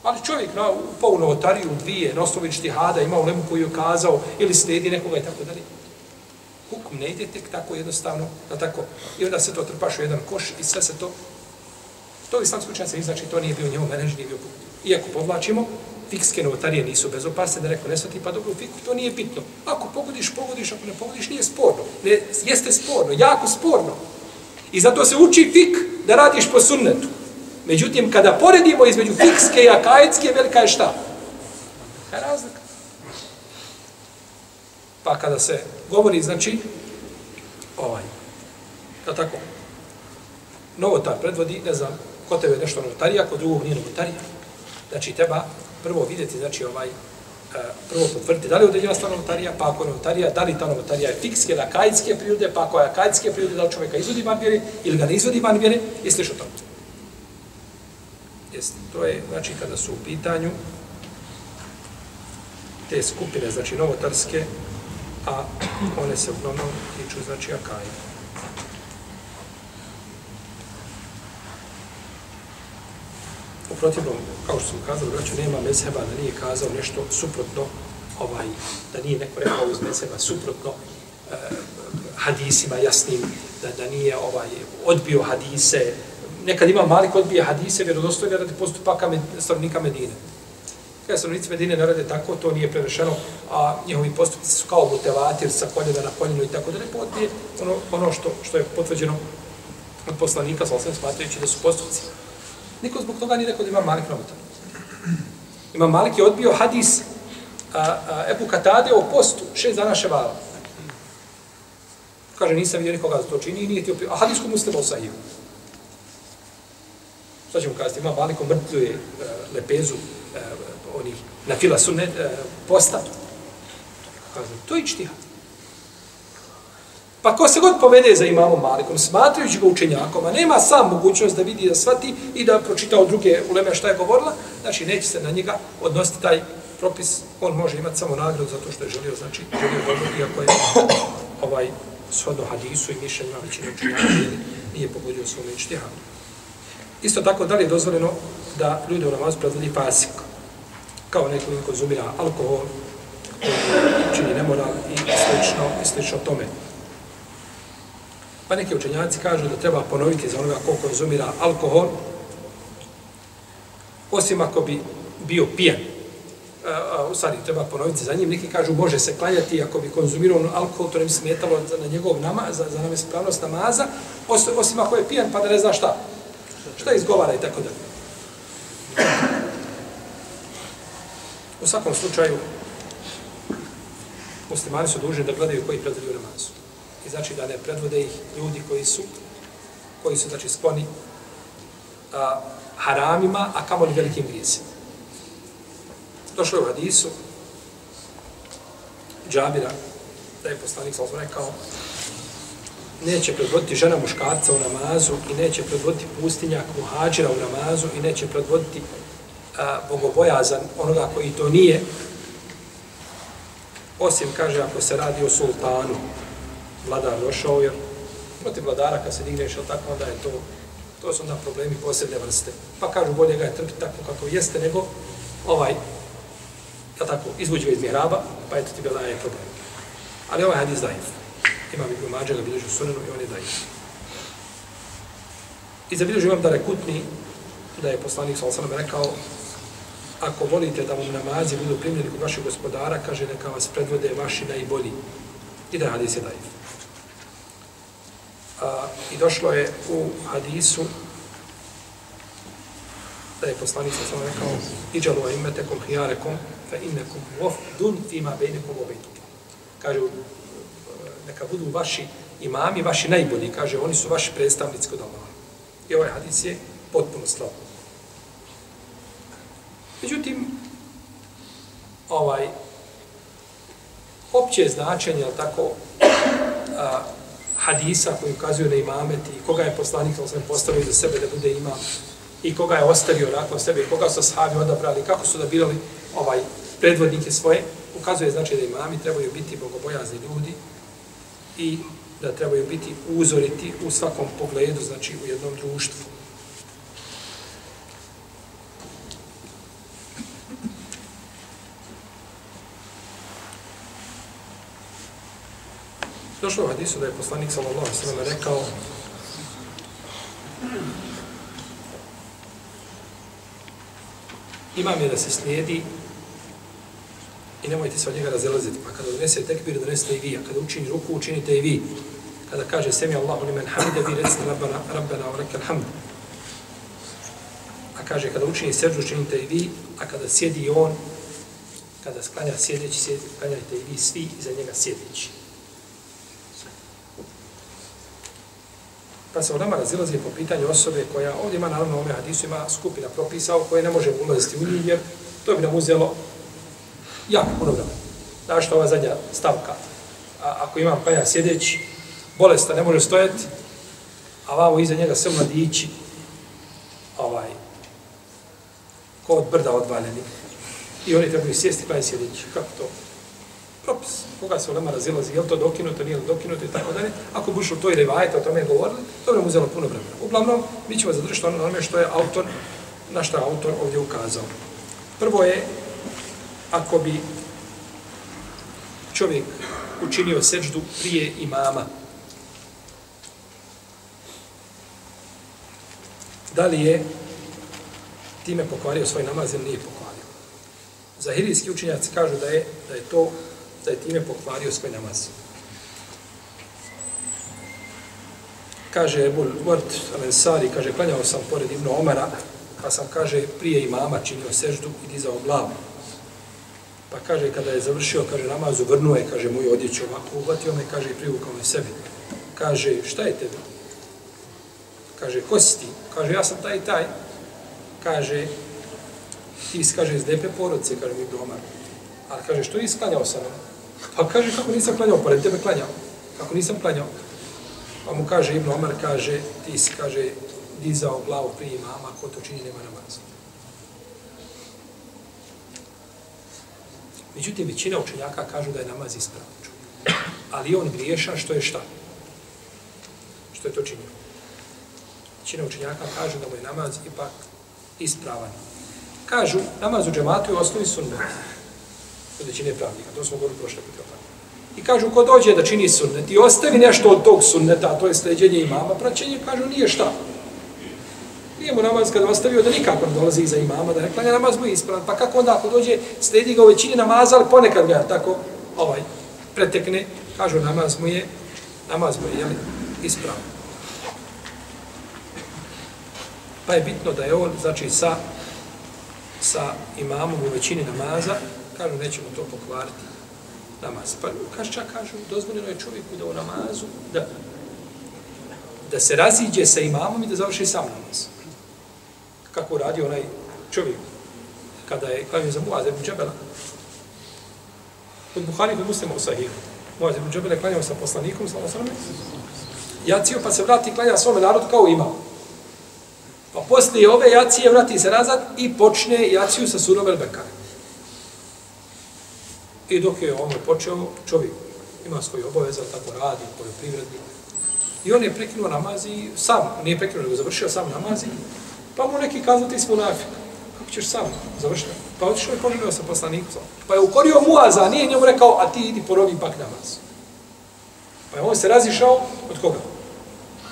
[SPEAKER 2] Ali čovjek na polu novotariju dvije, na osnovi čtihada, ima lemu koju je kazao ili stedi nekoga i tako dalje. Hukm ne ide tek tako jednostavno, da tako. I onda se to trpaš u jedan koš i sve se to To islamski se znači to nije bio njemu menedž, nije bio Iako podlačimo, fikske novotarije nisu bezopasne, da neko ne svati, pa dobro, fiku, to nije bitno. Ako pogodiš, pogodiš, ako ne pogodiš, nije sporno. Ne, jeste sporno, jako sporno. I zato se uči fik da radiš po sunnetu. Međutim, kada poredimo između fikske i akajetske, velika je šta? Kaj razlika. Pa kada se govori, znači, ovaj, da tako, novotar predvodi, ne znam, ko tebe je nešto novotarija, kod drugog nije novotarija. Znači, treba prvo vidjeti, znači, ovaj, e, prvo potvrditi da li je udeljena stvar novotarija, pa ako novotarija, da li ta novotarija je fikske da akajitske prirode, pa ako je akajitske prirode, da li čovjeka izvodi van vjere ili ga ne izvodi van vjere, i sliš o. Jeste, to je, znači, kada su u pitanju te skupine, znači, novotarske, a one se uglavnom tiču, znači, akajitske. U protivnom, kao što sam kazao, braću, nema mezheba da nije kazao nešto suprotno, ovaj, da nije neko rekao iz mezheba suprotno eh, hadisima jasnim, da, da nije ovaj odbio hadise. Nekad ima malik odbije hadise, vjerodostojne radi postupaka med, stavnika Medine. Kada stanovnici Medine ne rade tako, to nije prerešeno, a njihovi postupci su kao butevatir sa koljena na koljenu i tako da ne potpije ono, ono što, što je potvrđeno od poslanika, sa osam smatrajući da su postupci Niko zbog toga nije rekao da ima Malik novotar. Ima Malik je odbio hadis a, a, Ebu Katade o postu šest dana ševala. Kaže, nisam vidio nikoga da to čini i nije ti opio. A hadis ko muslima sahiju. Šta ćemo kazati? Ima Malik omrtljuje uh, e, lepezu uh, onih na fila sunne e, posta. Kaže, to je čtihad. Pa ko se god povede za imamom Malikom, smatrajući ga učenjakom, a nema sam mogućnost da vidi, da svati i da pročita od druge uleme šta je govorila, znači neće se na njega odnositi taj propis, on može imati samo nagradu zato što je želio, znači želio dobro, iako je ovaj shodno hadisu i mišljenjima većine učenjaka nije pogodio svome ištihanu. Isto tako, da li je dozvoljeno da ljudi u namazu predvodi pasik, kao neko ko konzumira alkohol, čini nemoral i slično, i slično tome. Pa neki učenjaci kažu da treba ponoviti za onoga ko konzumira alkohol, osim ako bi bio pijan. E, u stvari, treba ponoviti za njim. Neki kažu može se klanjati ako bi konzumirao alkohol, to ne bi smetalo na njegov nama, za, za nam ispravnost namaza, osim ako je pijan pa da ne zna šta. Šta izgovara i tako dalje. U svakom slučaju, muslimani su dužni da gledaju koji predvodio namazu i znači da ne predvode ih ljudi koji su koji su znači skloni a, haramima, a kamo li velikim grijesima. Došlo je u hadisu Džabira, da je poslanik sa rekao, neće predvoditi žena muškarca u namazu i neće predvoditi pustinjak muhađira u namazu i neće predvoditi a, bogobojazan onoga koji to nije, osim, kaže, ako se radi o sultanu, vladar došao, jer protiv vladara kad se digneš, ali tako, onda je to, to su onda problemi posebne vrste. Pa kažu, bolje ga je trpiti tako kako jeste, nego ovaj, ja tako, izvuđiva iz mihraba, pa eto ti bila je problem. Ali ovaj hadis dajiv. Imam Ibn Mađa ga bilježi u sunenu i on je dajiv. I za imam da rekutni, da je poslanik sa osanom rekao, ako volite da vam namazi budu primljeni kod vašeg gospodara, kaže neka vas predvode vaši najbolji. I da hadis je dajiv. A, I došlo je u hadisu da je poslanik sa svojom rekao iđalu a imetekom hijarekom fe innekum dun fima bejnekom obejtu. Kaže, neka budu vaši imami, vaši najbolji, kaže, oni su vaši predstavnici kod Allaha. I ovaj hadis je potpuno slab. Međutim, ovaj, opće značenje, tako, a, hadisa koji ukazuju na imamet i koga je poslanik sa osvijem postavio za sebe da bude imam i koga je ostavio nakon sebe i koga su sahabi odabrali, kako su da birali ovaj predvodnike svoje, ukazuje znači da imami trebaju biti bogobojazni ljudi i da trebaju biti uzoriti u svakom pogledu, znači u jednom društvu. Došlo u hadisu da je poslanik sallallahu alejhi ve sellem rekao imam je da se slijedi i nemojte se od njega razilaziti. Pa kada donese tekbir, donesete i vi. A kada učini ruku, učinite i vi. Kada kaže semi Allahu limen hamide, vi recite rabbana, rabbana wa lakal hamd. A kaže kada učini seđu, učinite i vi. A kada sjedi on, kada sklanja sjedeći, sjedi, sklanjajte i vi svi iza njega sjedeći. Pa se u razilazi po pitanju osobe koja ovdje ima, naravno, u ovome hadisu ima skupina propisa koje ne može ulaziti u njih, jer to bi nam uzelo jako puno vremena. Znaš što ova zadnja stavka? A, ako ima klanja sjedeći, bolesta ne može stojati, a vamo iza njega sve mladići, ovaj, ko od brda odvaljeni. I oni trebaju sjesti pa klanja sjedeći. Kako to? Propis. Koga se ulema razilazi, je li to dokinuto, nije li dokinuto i tako dalje. Ako buš to i revajte o tome govorili, to bi uzelo puno vremena. Uglavnom, mi ćemo zadržati ono onome što je autor, na što je autor ovdje ukazao. Prvo je ako bi čovjek učinio seđdu prije imama, da li je time pokvario svoj namaz ili nije pokvario. Zahirijski učinjaci kažu da je, da je to, da je time pokvario svoj namaz. Kaže Ebul Vrt Alensari, kaže, klanjao sam pored Ibnu Omara, pa sam, kaže, prije imama činio seždu i dizao glavu. Pa kaže, kada je završio, kaže, namaz, vrnuo je, kaže, moju odjeću ovako, uhvatio me, kaže, i privukao me sebi. Kaže, šta je tebi? Kaže, ko si ti? Kaže, ja sam taj i taj. Kaže, ti si, kaže, iz lepe porodce, kaže mi doma. Ali kaže, što je isklanjao sam? Pa kaže, kako nisam klanjao, pored tebe klanjao. Kako nisam klanjao? Pa mu kaže, Ibn Omar kaže, ti si, kaže, dizao glavu prije imama, ko to čini, nema namaza. Međutim, većina učenjaka kažu da je namaz ispravan. Ali on griješa što je šta? Što je to činio? Većina učenjaka kažu da mu je namaz ipak ispravan. Kažu, namaz u džematu je osnovi sunnet. Od većine pravnika, to smo govorili prošle put. I kažu, ko dođe da čini sunnet i ostavi nešto od tog sunneta, a to je sleđenje imama, praćenje, kažu, nije šta. Nije mu namaz kada ostavio da nikako ne dolazi iza imama, da ne klanja namaz mu ispravan. Pa kako onda ako dođe, sledi ga u većini namaza, ali ponekad ga tako ovaj, pretekne, kažu namaz mu je, namaz mu je, jel, ispravan. Pa je bitno da je on, znači, sa, sa imamom u većini namaza, kažu, nećemo to pokvariti namaz. Pa kaže, čak kažu, dozvoljeno je čovjeku da u namazu, da, da se raziđe sa imamom i da završi sam namaz kako radi onaj čovjek kada je klanio za Muaz ibn Džebela. Kod Buhari kod muslima u Sahihu. Muaz ibn Džebela je klanio sa poslanikom, sa osrame. Jacio pa se vrati i klanja svome narodu kao imao. Pa poslije ove jacije vrati se nazad i počne jaciju sa surom Elbekare. I dok je ono počeo, čovjek ima svoje obaveze, tako radi, poljoprivredni. I on je prekinuo namaz i sam, nije prekinuo, nego završio sam namaz i Pa mu neki kazao, ti smo nafik. Kako ćeš sam završiti? Pa otišao je poželio sa poslanikom. Pa je ukorio Muaza, nije njemu rekao, a ti idi porovi pak namaz. Pa je on se razišao od koga?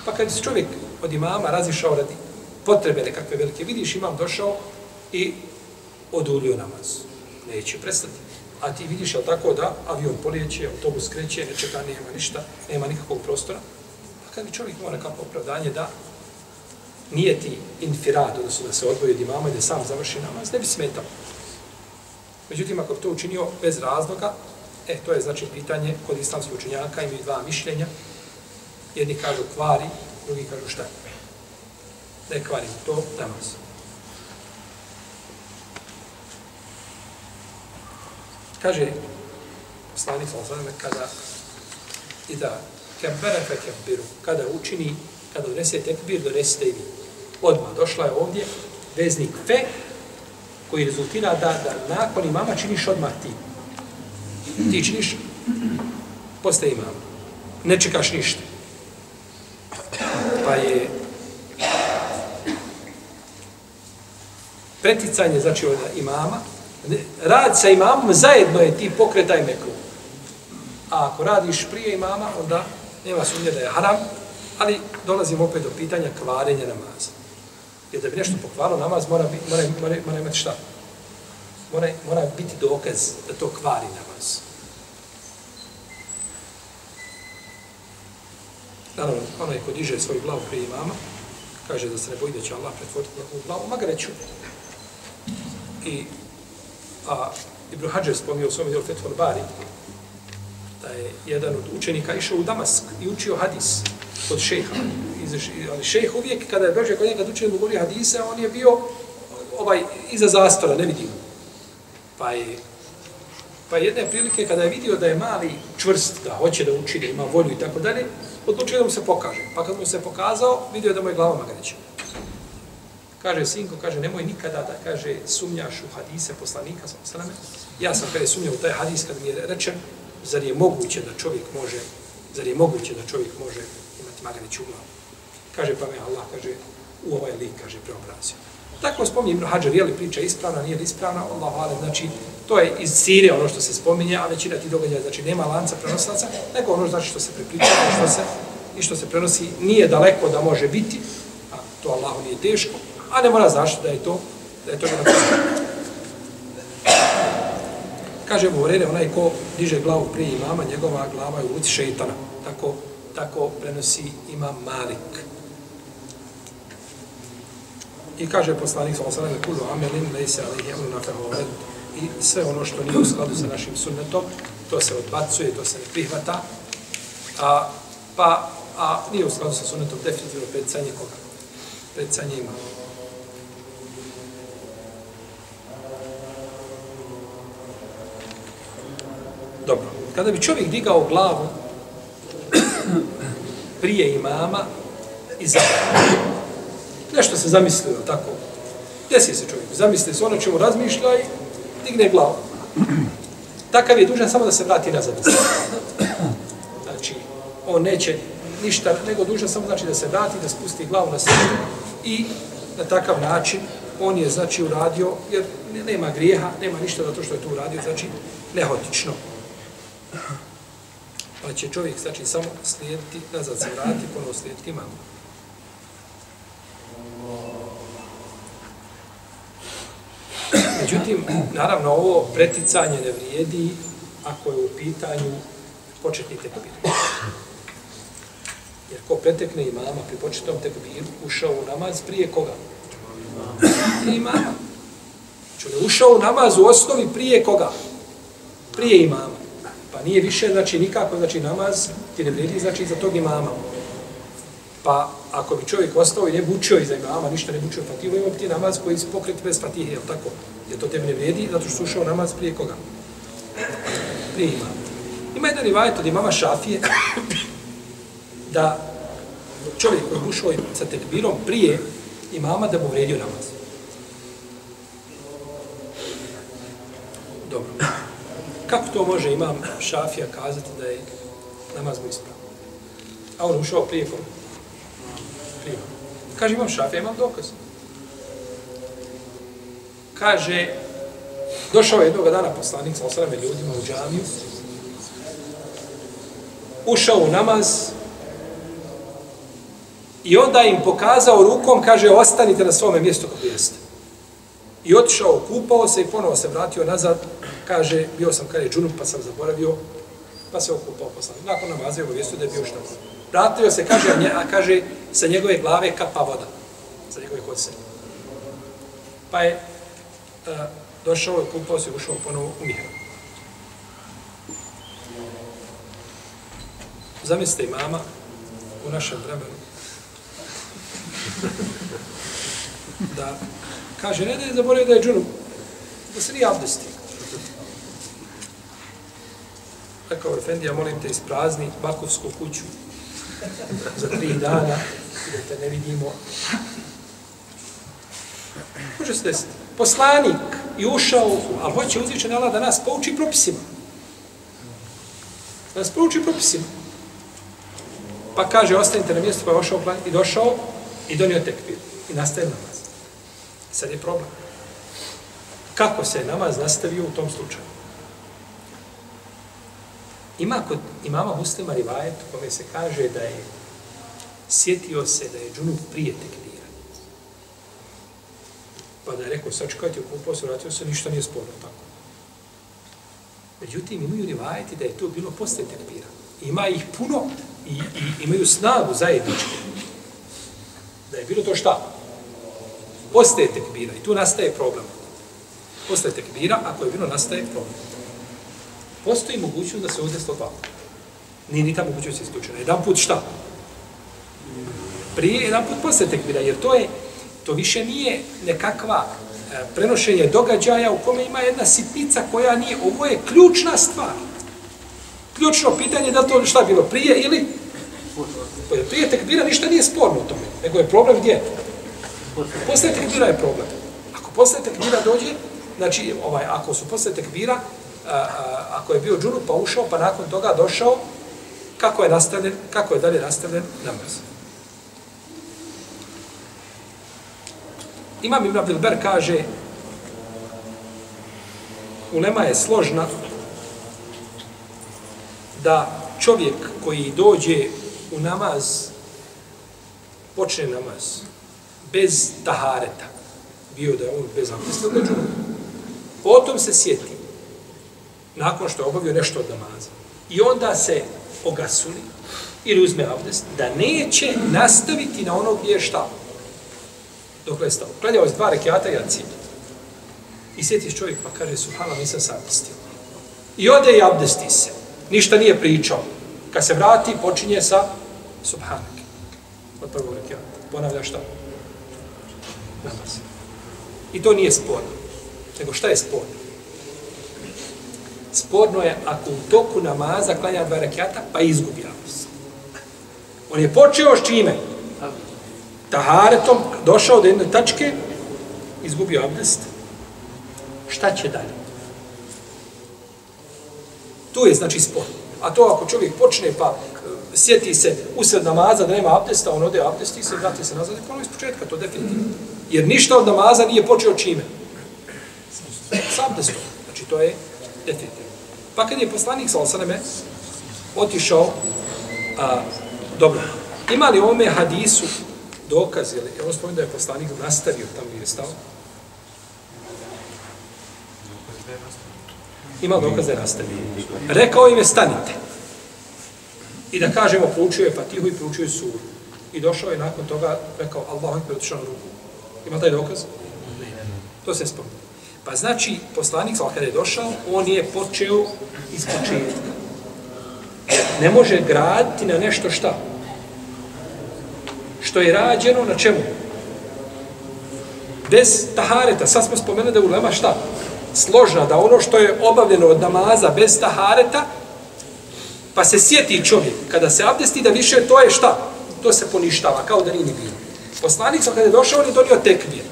[SPEAKER 2] Pa kad se čovjek od imama razišao radi potrebe nekakve velike, vidiš imam došao i odulio namaz. Neće prestati. A ti vidiš, je tako, da avion polijeće, autobus kreće, nečega nema ništa, nema nikakvog prostora. Pa kad bi čovjek imao nekako opravdanje da nije ti infirad, odnosno da se odvoji od imama i da sam završi namaz, ne bi smetao. Međutim, ako bi to učinio bez razloga, e, to je znači pitanje kod islamskih učenjaka, imaju dva mišljenja. Jedni kažu kvari, drugi kažu šta? Ne kvari to namaz. Kaže, poslanik sa kada i da kembere fe kembiru, kada učini kada donese tekbir, donesite i vi. Odmah, došla je ovdje veznik fe, koji rezultira da, da nakon imama činiš odmah ti. Ti činiš, postaje imam. Ne čekaš ništa. Pa je preticanje, znači od imama, rad sa imamom zajedno je ti pokretaj mekru. A ako radiš prije imama, onda nema sumnje da je haram, Ali dolazimo opet do pitanja kvarenja namaza. Jer da bi nešto pokvalo namaz, mora, bi, mora, mora, mora imati šta? mora, mora biti dokaz da to kvari namaz. Naravno, onaj ko diže svoju glavu prije imama, kaže da se ne boji da će Allah pretvoriti njegovu glavu, magareću. I a, Ibn Hađer spomnio u svom djelu Fethul Bari, da je jedan od učenika išao u Damask i učio hadis kod šeha. Ali šejh uvijek kada je došao kod njega da učio govori hadise, on je bio ovaj iza zastora, ne vidio. Pa je Pa jedne prilike kada je vidio da je mali čvrst, da hoće da uči, da ima volju i tako dalje, odlučio da mu se pokaže. Pa kad mu se pokazao, vidio da mu je glava magarića. Kaže sinko, kaže, nemoj nikada da kaže sumnjaš u hadise poslanika, sam sveme. Ja sam kada je sumnjao u taj hadis kad mi je rečen, zar je moguće da čovjek može, zar je moguće da čovjek može imati magariću u glavu. Kaže pa me Allah, kaže, u ovaj lik, kaže, preobrazio. Tako spominje Ibn Hajar, je li priča ispravna, nije li ispravna, Allah hvala, znači, to je iz Sirije ono što se spominje, a većina ti događaja, znači, nema lanca prenosilaca, nego ono znači što se prepriča što se, i što se prenosi nije daleko da može biti, a to Allahu nije teško, a ne mora znaš da je to, da je to jedna Kaže mu Vrede, onaj ko diže glavu prije imama, njegova glava je u luci šeitana. Tako, tako prenosi imam Malik. I kaže poslanik sallallahu alejhi ve sellem amelin laysa alayhi amrun fa. I sve ono što nije u skladu sa našim sunnetom, to se odbacuje, to se ne prihvata. A pa a nije u skladu sa sunnetom definitivno predcanje koga? Predcanje imama. Dobro. Kada bi čovjek digao glavu prije imama i za Nešto se zamislio, tako. Desi se čovjek, zamisli se ono čemu razmišlja i digne glavu. Takav je dužan samo da se vrati nazad. Znači, on neće ništa, nego dužan samo znači da se vrati, da spusti glavu na sebe i na takav način on je znači uradio, jer nema grijeha, nema ništa zato što je to uradio, znači nehotično. Pa će čovjek znači samo slijediti, nazad se vrati, ponovo slijediti mamu. Međutim, naravno, ovo preticanje ne vrijedi ako je u pitanju početni tekbir. Jer ko pretekne imama pri početnom tekbiru, ušao u namaz prije koga? Prije imama. Čuli, ušao u namaz u osnovi prije koga? Prije imama. Pa nije više, znači, nikako, znači, namaz ti ne vredi, znači, za tog imama. Pa ako bi čovjek ostao i ne bučio iza imama, ništa ne bučio fatihu, pa ima ti namaz koji se pokret bez fatihe, je tako? Je to tebi ne vredi, zato što ušao namaz prije koga? Prije imama. Ima jedan rivajet od imama Šafije, da čovjek koji ušao sa tekbirom prije imama da mu vredio namaz. Dobro. Kako to može imam Šafija kazati da je namaz mu ispravan? A on ušao prije koga? Prije Kaže, imam šafija, imam dokaz. Kaže, došao je jednog dana poslanik sa osrame ljudima u džamiju, ušao u namaz i onda im pokazao rukom, kaže, ostanite na svome mjestu kako jeste. I otišao, kupao se i ponovo se vratio nazad, kaže, bio sam kada je džunup, pa sam zaboravio, pa se okupao poslanik. Nakon namaza je obavijestio da je bio šta. Vratio se, kaže, a kaže, sa njegove glave kapa voda. Sa njegove kose. Pa je uh, došao kupao se, ušao ponovo u mihra. Zamislite i mama u našem vremenu da kaže, ne da je zaboravio da je džunup, da se nije abdestio. Rekao, Efendija, molim te, isprazni Bakovsku kuću za tri dana da te ne vidimo. Može se desiti. Poslanik je ušao, ali hoće uzvičan Allah da nas pouči propisima. Da nas pouči propisima. Pa kaže, ostanite na mjestu pa je ošao plan i došao i donio tekbir. I nastaje namaz. Sad je problem. Kako se namaz nastavio u tom slučaju? Ima kod imama muslima rivajet kome se kaže da je sjetio se da je džunup prije tekbira. Pa da je rekao, sačekajte, okupao se, vratio se, ništa nije sporno tako. Međutim, imaju rivajeti da je to bilo posle tekbira. Ima ih puno i, i imaju snagu zajedničku. Da je bilo to šta? Postaje tekbira. I tu nastaje problem. Posle tekbira, ako je bilo, nastaje problem. Postoji mogućnost da se ovdje puta. Nije ni ta mogućnost isključena. Jedan put šta? Prije, jedan put posle tekbira, jer to je, to više nije nekakva e, prenošenje događaja u kome ima jedna sitnica koja nije, ovo je ključna stvar. Ključno pitanje je da to šta bilo prije ili prije tekbira ništa nije sporno u tome, nego je problem gdje? Posle tekbira je problem. Ako posle tekbira dođe, znači, ovaj, ako su posle tekbira, a, a, ako je bio džunup pa ušao, pa nakon toga došao, kako je nastavljen, kako je dalje nastavljen namaz. Imam Ibn Abdelber kaže, ulema je složna da čovjek koji dođe u namaz, počne namaz, bez tahareta, bio da je on bez abdesta, dođu, potom se sjeti, nakon što je obavio nešto od namaza, i onda se ogasuli, ili uzme abdest, da neće nastaviti na ono gdje je šta. Dok je stao. Klanjao je dva rekiata i cilj. I sjetiš čovjek pa kaže, suhala, nisam se abdestio. I ode i abdesti se. Ništa nije pričao. Kad se vrati, počinje sa subhanak. Od prvog rekiata. Ponavlja šta? Namaz. I to nije sporno. Nego šta je sporno? Sporno je ako u toku namaza klanja dva rekiata, pa izgubi abdest. On je počeo s čime? Taharetom, došao do jedne tačke, izgubio abdest. Šta će dalje? Tu je znači spor. A to ako čovjek počne pa e, sjeti se usred namaza da nema abdesta, on ode abdest i se, vrati se nazad i ponovno iz početka, to definitivno. Jer ništa od namaza nije počeo čime? S abdestom. Znači to je definitivno. Pa kad je poslanik sa osaneme otišao, a, dobro, ima li ovome hadisu dokaz, ili, je on spomenuo da je poslanik nastavio tamo gdje je stao? Ima dokaz da je nastavio. Rekao im je stanite. I da kažemo, proučio je Fatihu i proučio je suru. I došao je nakon toga, rekao, Allah je otišao na ruku. Ima taj dokaz? To se spomni. Pa znači, poslanik, kada je došao, on je počeo iz početka. Ne može graditi na nešto šta? Što je rađeno na čemu? Bez tahareta. Sad smo spomenuli da je ulema šta? Složna, da ono što je obavljeno od namaza bez tahareta, pa se sjeti čovjek, kada se abdesti, da više to je šta? To se poništava, kao da nije ni bilo. Poslanik kada je došao, on je donio tekbir.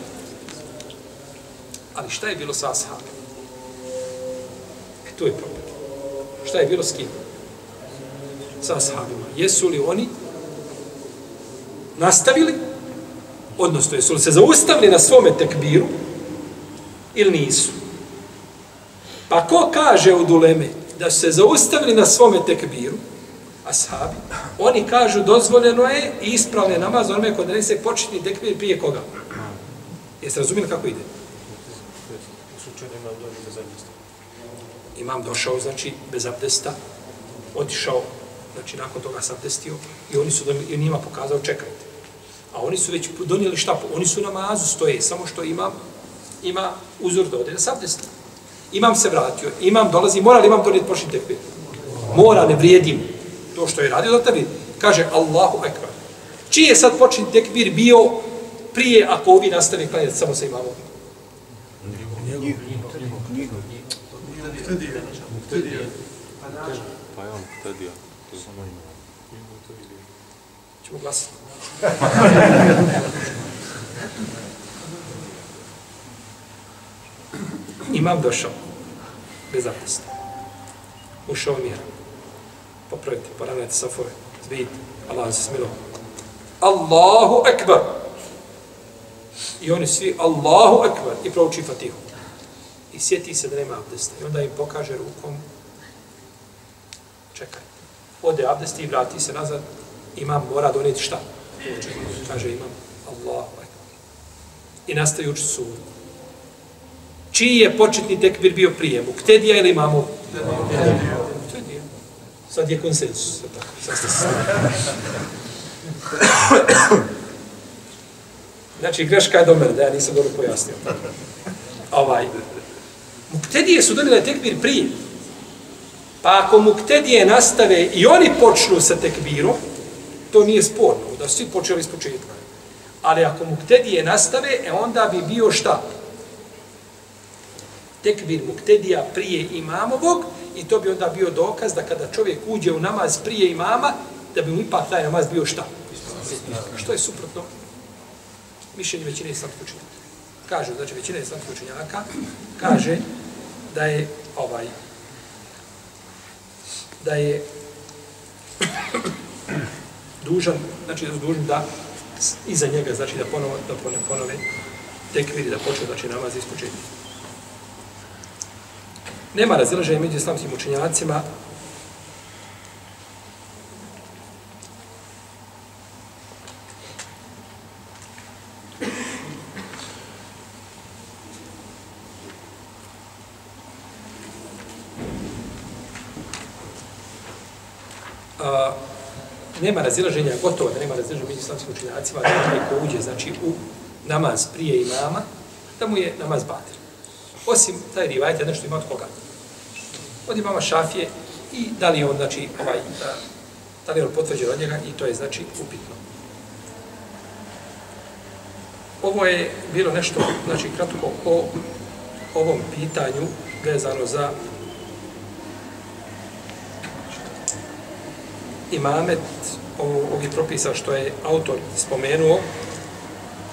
[SPEAKER 2] Ali šta je bilo sa ashabima? E, tu je problem. Šta je bilo s kim? Sa ashabima. Jesu li oni nastavili, odnosno jesu li se zaustavili na svome tekbiru, ili nisu? Pa ko kaže u Duleme da su se zaustavili na svome tekbiru, ashabi, oni kažu dozvoljeno je i ispravljen namaz onome kod ne se početni tekbir prije koga? Jeste razumijeli kako ide? Imam došao, znači, bez abdesta, otišao, znači, nakon toga sam abdestio i oni su i njima pokazao, čekajte. A oni su već donijeli šta? Oni su na namazu stoje, samo što imam, ima uzor da ode na abdesta. Imam se vratio, imam dolazi, mora li imam donijeti počin tekbir? Mora, ne vrijedim to što je radio da tebi. Kaže Allahu ekber. Čiji je sad počin tekbir bio prije ako ovi nastavi klanjati samo sa imamom?
[SPEAKER 3] Pa je on htedio.
[SPEAKER 2] Ćemo glasiti. Imam došao. Bez abdesta. Ušao je Popravite, poravnajte safove. Zbijite. Allah se smilo. Allahu ekber. I oni svi Allahu ekber. I prouči fatihu. I sjeti se da nema abdesta. I onda im pokaže rukom. Čekaj. Ode abdest i vrati se nazad. Imam mora donijeti šta? Kaže imam Allahu ekber. I nastaje učiti suru. Čiji je početni tekbir bio prije? Muktedija ili imamo? Muktedija. Sad je konsensus. Sad ste se Znači, greška je do mene, da ja nisam dobro pojasnio. Ovaj. Muktedije su donijele tekbir prije. Pa ako muktedije nastave i oni počnu sa tekbirom, to nije sporno, da svi počeli s početka. Ali ako muktedije nastave, e onda bi bio šta? Tekbir muktedija prije imamovog i to bi onda bio dokaz da kada čovjek uđe u namaz prije imama, da bi mu ipak taj namaz bio šta? Što je suprotno mišljenju većine islamskih učenjaka. Kaže, znači većina islamskih učenjaka kaže da je ovaj da je dužan, znači da je dužan da iza njega, znači da ponovo, da ponove, tek tekviri, da počne, znači namaz ispočeti. Nema razilaženja među islamskim učenjacima nema razilaženja, gotovo da nema razilaženja među islamskim učenjacima, da onaj ko uđe, znači, u namaz prije imama, da mu je namaz batir. Osim taj rivajte, je nešto ima od koga? Od imama šafije i da li je on, znači, ovaj, da, da li je on potvrđen od njega i to je, znači, upitno. Ovo je bilo nešto, znači, kratko o ovom pitanju vezano za imamet ovih propisa što je autor spomenuo,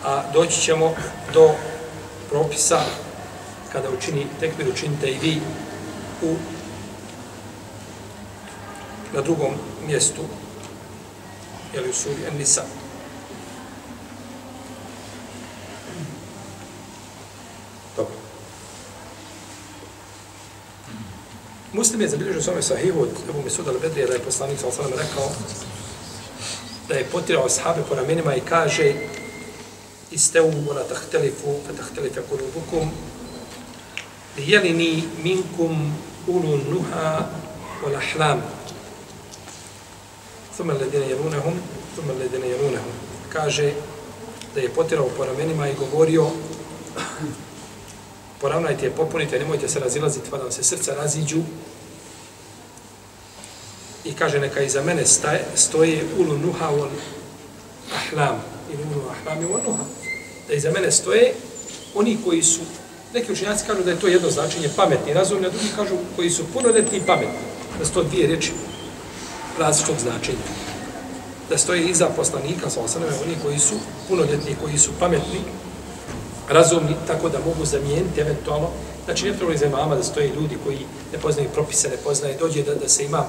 [SPEAKER 2] a doći ćemo do propisa kada učini tekbir, učinite i vi u, na drugom mjestu, jel u suri Enisa. Dobro. Muslim je zabilježio svome sahihu od Ebu Mesud al-Bedrije da je poslanik sa osalam rekao da je potirao sahabe po ramenima i kaže istevu ona tahtelifu fe tahtelife kulubukum jelini minkum ulu nuha wal ahlam thumma ledine jelunahum thumma ledine jelunahum kaže da je potirao po ramenima i govorio poravnajte je, popunite, nemojte se razilaziti, pa da vam se srca raziđu. I kaže, neka iza mene staje, stoje ulu nuha on ahlam, ili ulu ahlam i on nuha. Da iza mene stoje oni koji su, neki učenjaci kažu da je to jedno značenje pametni, razumni, a drugi kažu koji su punoletni i pametni. Da su to dvije reči različnog značenja. Da stoje iza poslanika, sa osaname, oni koji su punoljetni, koji su pametni, razumni, tako da mogu zamijeniti eventualno. Znači, ne treba za imama da stoje ljudi koji ne poznaju propise, ne poznaju, dođe da, da se ima,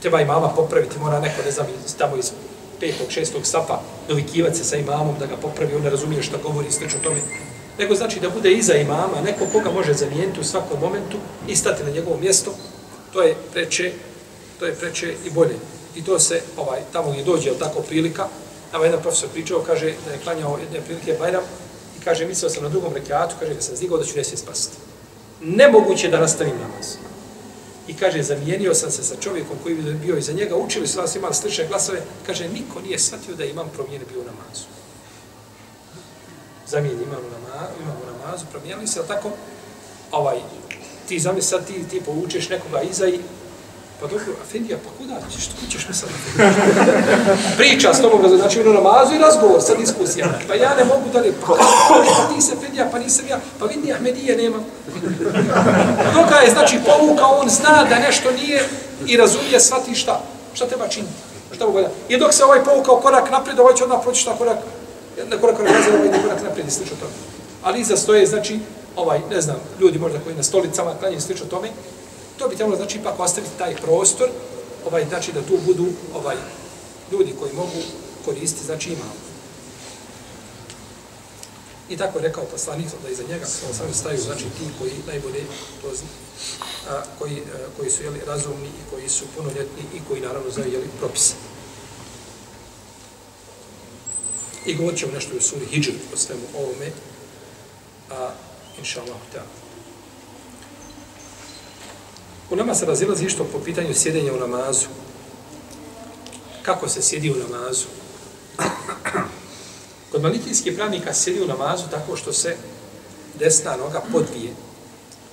[SPEAKER 2] treba imama popraviti, mora neko, ne znam, tamo iz petog, šestog sapa dovikivati se sa imamom da ga popravi, on ne razumije što govori i o tome. Nego znači da bude iza imama, neko koga može zamijeniti u svakom momentu i stati na njegovo mjesto, to je preče, to je preče i bolje. I to se, ovaj, tamo gdje dođe, tako prilika, Evo jedan profesor pričao, kaže da je klanjao jedne prilike Bajram, i kaže, mislio sam na drugom rekiatu, kaže, da sam zdigao da ću sve spasiti. Nemoguće da nastavim namaz. I kaže, zamijenio sam se sa čovjekom koji bi bio iza njega, učili su nas imali slične glasove, kaže, niko nije shvatio da imam promijene bio u namazu. Zamijeni imam u namazu, imam u namazu, promijenili se, ali tako, ovaj, ti zamisli sad, ti, ti povučeš nekoga iza i Pa dobro, Afendija, pa kuda ćeš, što ćeš mi sad? Priča s tobom, znači ono namazu i razgovor, sad diskusija. Pa ja ne mogu dalje, pa, pa ti se Afendija, pa nisam ja, pa vidi Ahmedije nema. Doka je, znači, povuka, on zna da nešto nije i razumije, shvati šta, šta treba činiti. Šta mu I dok se ovaj povukao korak naprijed, ovaj će odmah proći šta korak, jedna korak korak nazad, ovaj korak naprijed i slično tome. Ali iza stoje, znači, ovaj, ne znam, ljudi možda koji na stolicama klanjaju slično tome, To bi trebalo znači ipak ostaviti taj prostor, ovaj znači da tu budu ovaj ljudi koji mogu koristiti znači imamo. I tako je rekao poslanik da iza njega samo staju znači ti koji najbolje to zna, a, koji, a, koji su jeli, razumni i koji su punoljetni i koji naravno znaju jeli, propise. I govorit ćemo nešto u suri Hidžr o svemu ovome, a inša Allah, U nama se razilazi što po pitanju sjedenja u namazu. Kako se sjedi u namazu? Kod malikijskih pravnika sjedi u namazu tako što se desna noga podvije.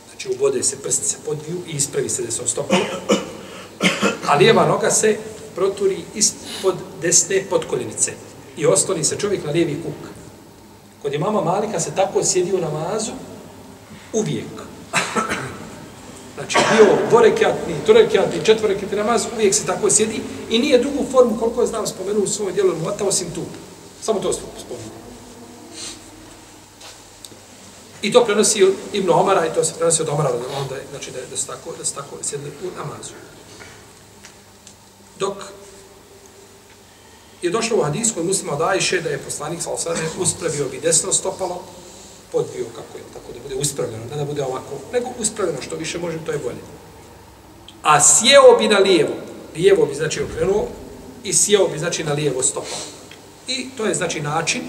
[SPEAKER 2] Znači ubode se, prsti se podviju i ispravi se desno stopalo. A lijeva noga se proturi ispod desne podkoljenice. I ostali se čovjek na lijevi kuk. Kod imama Malika se tako sjedi u namazu uvijek. Znači, bio dvorekjatni, trorekjatni, četvorekjatni namaz, uvijek se tako sjedi i nije drugu formu, koliko je znam, spomenuo u svojom dijelu Mota, osim tu. Samo to spomenuo. I to prenosi Ibn Omara i to se prenosi od Omara, onda, znači da, da, se tako, da se tako sjedli u namazu. Dok je došlo u hadijskoj muslima od Ajše da je poslanik sa osvrame uspravio bi desno stopalo, podvio kako je, tako da bude uspravljeno, ne da bude ovako, nego uspravljeno što više može, to je bolje. A sjeo bi na lijevo, lijevo bi znači okrenuo i sjeo bi znači na lijevo stopalo. I to je znači način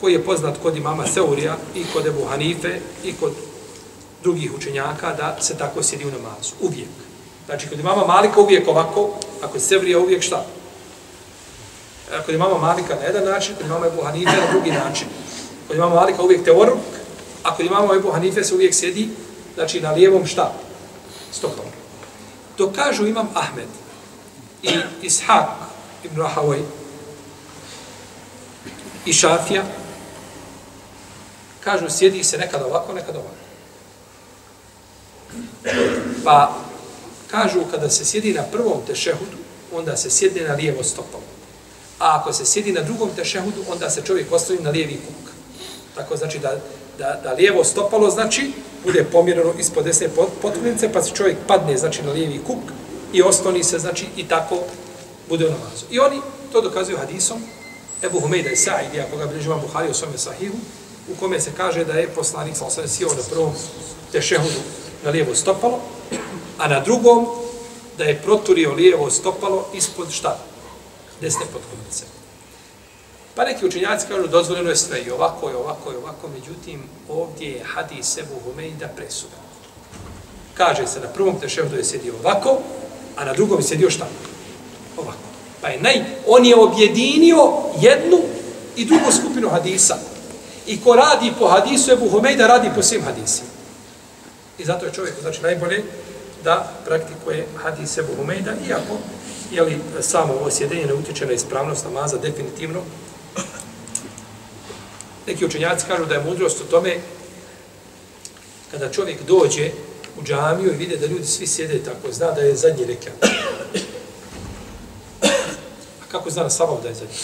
[SPEAKER 2] koji je poznat kod imama Seurija i kod Ebu Hanife i kod drugih učenjaka da se tako sjedi u namazu. Uvijek. Znači, kod imama Malika uvijek ovako, ako je Sevrija uvijek šta? Kod imama Malika na jedan način, kod imama Ebu Hanife na drugi način. Kod imamo Malika uvijek teoruk, a kod imamo Ebu Hanife se uvijek sjedi, znači na lijevom šta? Stopom. To kažu imam Ahmed i Ishak ibn Rahavoj i Šafija, kažu sjedi se nekada ovako, nekada ovako. Pa kažu kada se sjedi na prvom tešehudu, onda se sjedi na lijevo stopalo. A ako se sjedi na drugom tešehudu, onda se čovjek ostavi na lijevi kuk. Tako znači da, da, da lijevo stopalo znači bude pomjereno ispod desne potpunnice, pa se čovjek padne znači na lijevi kuk i ostoni se znači i tako bude u namazu. I oni to dokazuju hadisom Ebu Humejda i Sa'id, ja koga bliži vam Buhari u svome sahihu, u kome se kaže da je poslanik sa osam sjeo na prvom tešehudu na lijevo stopalo, a na drugom da je proturio lijevo stopalo ispod šta? Desne potpunnice. Pa neki učenjaci kažu dozvoljeno je sve i ovako i ovako i ovako, međutim ovdje je hadis Ebu Humejda presuda. Kaže se na prvom tešehudu je sjedio ovako, a na drugom je sjedio šta? Ovako. Pa je naj, on je objedinio jednu i drugu skupinu hadisa. I ko radi po hadisu Ebu Humejda, radi po svim hadisima. I zato je čovjek, znači najbolje, da praktikuje hadis Ebu Humejda, iako jeli, samo ovo sjedenje ne utječe na ispravnost namaza, definitivno. Neki učenjaci kažu da je mudrost u tome kada čovjek dođe u džamiju i vide da ljudi svi sjede tako, zna da je zadnji rekat. A kako zna na sabav da je zadnji?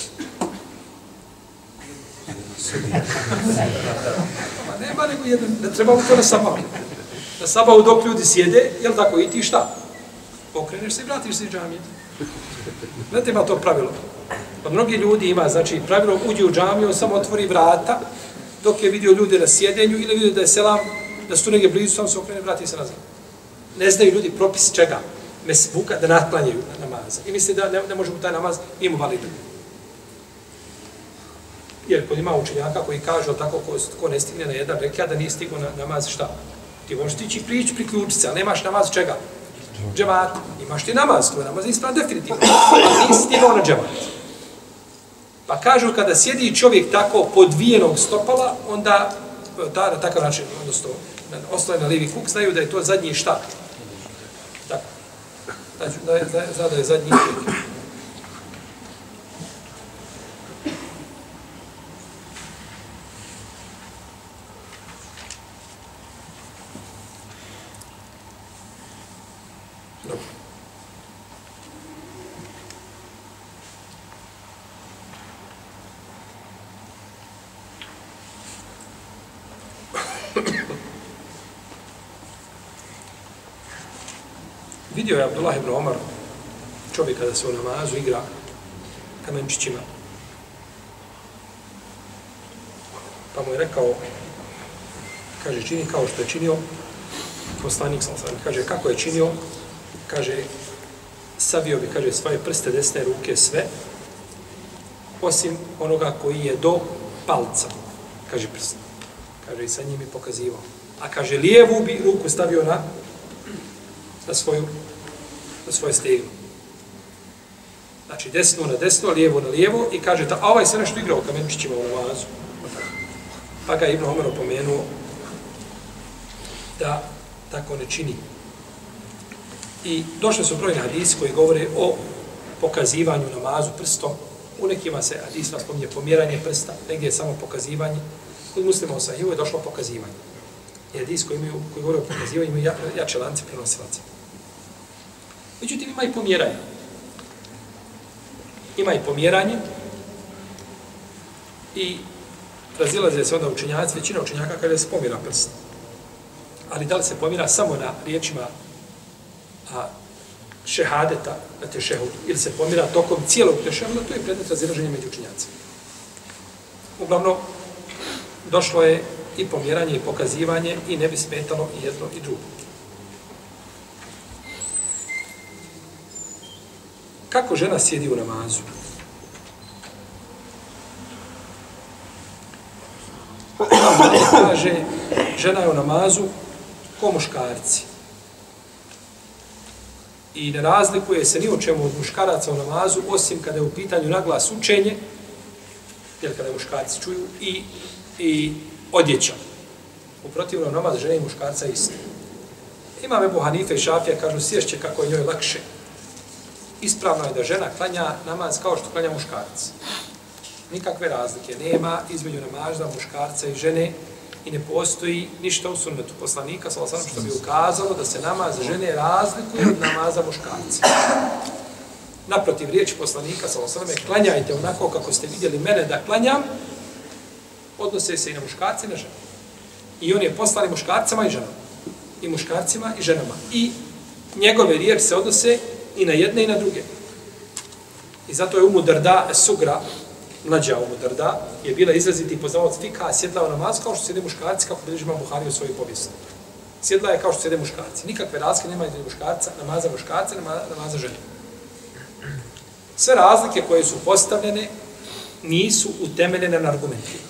[SPEAKER 2] Ma nema nego jedan, ne treba mu to na sabavu. Na sabavu dok ljudi sjede, jel tako, i ti šta? Okreneš se i vratiš se iz džamije. Znate ima to pravilo. Pa mnogi ljudi ima, znači, pravilo uđe u džamiju, samo otvori vrata, dok je vidio ljude na sjedenju ili vidio da je selam, da su tu negdje blizu, samo se okrene, vrati se nazad. Ne znaju ljudi propis čega, mesbuka, da natklanjaju namaz. I misli da ne, ne možemo taj namaz, ima validan. Jer kod ima učenjaka koji kažu tako ko, ko ne stigne na jedan rekiat, da nije stigo na namaz šta? Ti možeš tići prići, priključiti se, ali nemaš namaz čega? Džemat. Imaš ti namaz, tvoj namaz je ispravan definitivno. Ali nisi stigao na džemat. Pa kažu kada sjedi čovjek tako podvijenog stopala, onda ta, na takav način, odnosno, ostaje na livi kuk, znaju da je to zadnji šta. Tako. Znači, da je, da je, da je zadnji kuk. Vidio je Abdullah ibn Omar, čovjek kada se u namazu igra kamenčićima. Pa mu je rekao, kaže, čini kao što je činio, poslanik sam sam, kaže, kako je činio, kaže, savio bi, kaže, svoje prste desne ruke sve, osim onoga koji je do palca, kaže prst. Kaže, i sa njim je pokazivao. A kaže, lijevu bi ruku stavio na na svoju na svoje stegno. Znači, desno na desno, lijevo na lijevo i kaže, ta, a ovaj se nešto igrao kamenčićima u namazu. Pa ga Ibn Omer opomenuo da tako ne čini. I došle su brojne hadisi koji govore o pokazivanju namazu prstom. U nekima se hadisma spominje pomjeranje prsta, negdje je samo pokazivanje. Kod muslima u sahivu je došlo pokazivanje. I hadis koji, imaju, koji govore o pokazivanju imaju jače lance prenosilaca. Međutim, ima i pomjeranje. Ima i pomjeranje i razilaze se onda učenjaci, većina učenjaka kada se pomjera prst. Ali da li se pomjera samo na riječima a, šehadeta na tešehudu ili se pomjera tokom cijelog tešehuda, to je predmet razilaženja među učenjacima. Uglavnom, došlo je i pomjeranje i pokazivanje i ne bi smetalo i jedno i drugo. Kako žena sjedi u namazu? Kaže, žena je u namazu ko muškarci. I ne razlikuje se ni o čemu od muškaraca u namazu, osim kada je u pitanju naglas učenje, jer kada muškarci čuju, i, i odjeća. U protivnom namaz žene i muškarca isti. Imam Ebu Hanife i Šafija, kažu, sješće kako je njoj lakše ispravno je da žena klanja namaz kao što klanja muškarac. Nikakve razlike nema između namaza muškarca i žene i ne postoji ništa u sunnetu poslanika, sa osanom što bi ukazalo da se namaz žene razlikuje od namaza muškarca. Naprotiv riječ poslanika, sa osanom je klanjajte onako kako ste vidjeli mene da klanjam, odnose se i na muškarce i na žene. I on je poslali muškarcama i ženama. I muškarcima i ženama. I njegove riječi se odnose i na jedne i na druge. I zato je Umu Darda Sugra, mlađa Umu Darda, je bila izraziti i poznavac fika, sjedla u namaz kao što sjede muškarci, kako bilježi imam Buhari u svojoj povijesti. Sjedla je kao što sjede muškarci. Nikakve razlike nema između muškarca, namaza muškarca, namaza žene. Sve razlike koje su postavljene nisu utemeljene na argumentima.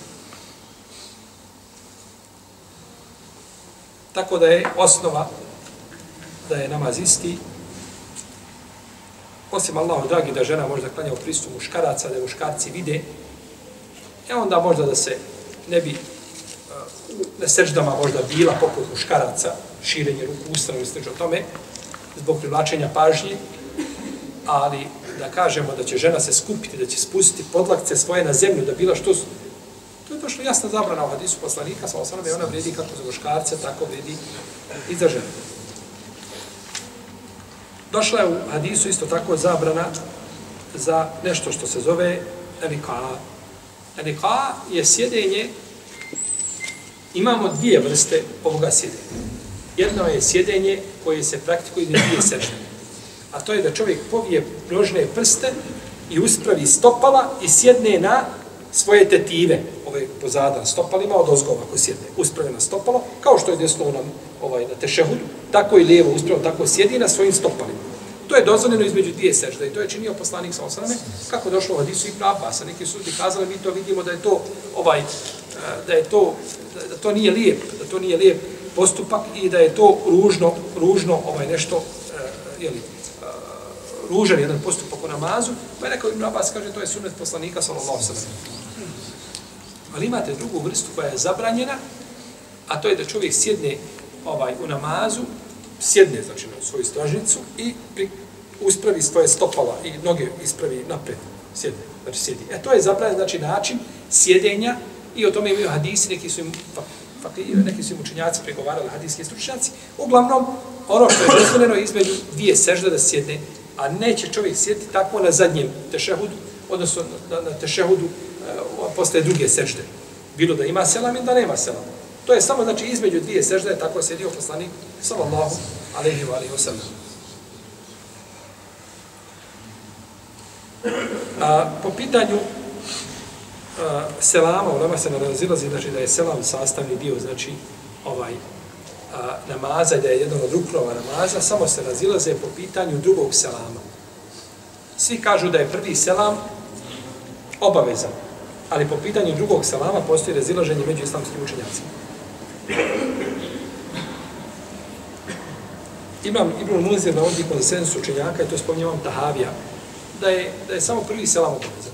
[SPEAKER 2] Tako da je osnova da je namaz isti osim Allahu dragi da žena možda klanja u pristupu muškaraca, da muškarci vide, e onda možda da se ne bi uh, na seždama možda bila poput muškaraca, širenje ruku ustranu i o tome, zbog privlačenja pažnje, ali da kažemo da će žena se skupiti, da će spustiti podlakce svoje na zemlju, da bila što To je došlo jasna zabrana u hadisu poslanika, sa osnovne ona vredi kako za muškarce, tako vredi i za žene. Došla je u hadisu isto tako zabrana za nešto što se zove enika. Enika je sjedenje, imamo dvije vrste ovoga sjedenja. Jedno je sjedenje koje se praktikuje na dvije sežde. A to je da čovjek povije nožne prste i uspravi stopala i sjedne na svoje tetive, ove pozada stopalima od ozgova koji sjedne, uspravi na stopalo, kao što je desno na, ovaj, na tešehudu, tako i lijevo uspravo, tako sjedi na svojim stopalima. To je dozvoljeno između dvije sežde i to je činio poslanik sa osrame, kako došlo u hadisu i Abbas, neki su ti kazali, mi to vidimo da je to ovaj, eh, da je to, da to nije lijep, da to nije lijep postupak i da je to ružno, ružno ovaj nešto, eh, je li, eh, ružan jedan postupak u namazu, pa je rekao Ibn Abbas, kaže, to je sunet poslanika, sallallahu sallam. Ali imate drugu vrstu koja je zabranjena, a to je da čovjek sjedne ovaj u namazu sjedne, znači, na svoju stražnicu i pri, uspravi svoje stopala i noge ispravi napred, sjedne, znači sjedi. E, to je zapravo, znači, način sjedenja i o tome imaju hadisi, neki su im, fa, neki su im učenjaci pregovarali, hadijski stručnjaci. Uglavnom, ono što je dozvoljeno između dvije sežde da sjedne, a neće čovjek sjediti tako na zadnjem tešehudu, odnosno na, na tešehudu e, posle druge sežde. Bilo da ima selam ili da nema selam. To je samo znači između dvije sežde, tako sjedio poslanik sallallahu alejhi ve alihi wasallam. A po pitanju a, selama, u nama se nalazilazi, znači da je selam sastavni dio, znači ovaj a, namaza, da je jedan od ruknova namaza, samo se razilaze po pitanju drugog selama. Svi kažu da je prvi selam obavezan, ali po pitanju drugog selama postoji razilaženje među islamskim učenjacima. Imam Ibn Munzir ovdje konsens učenjaka, i to spominjam Tahavija, da je, da je samo prvi selam obavezan.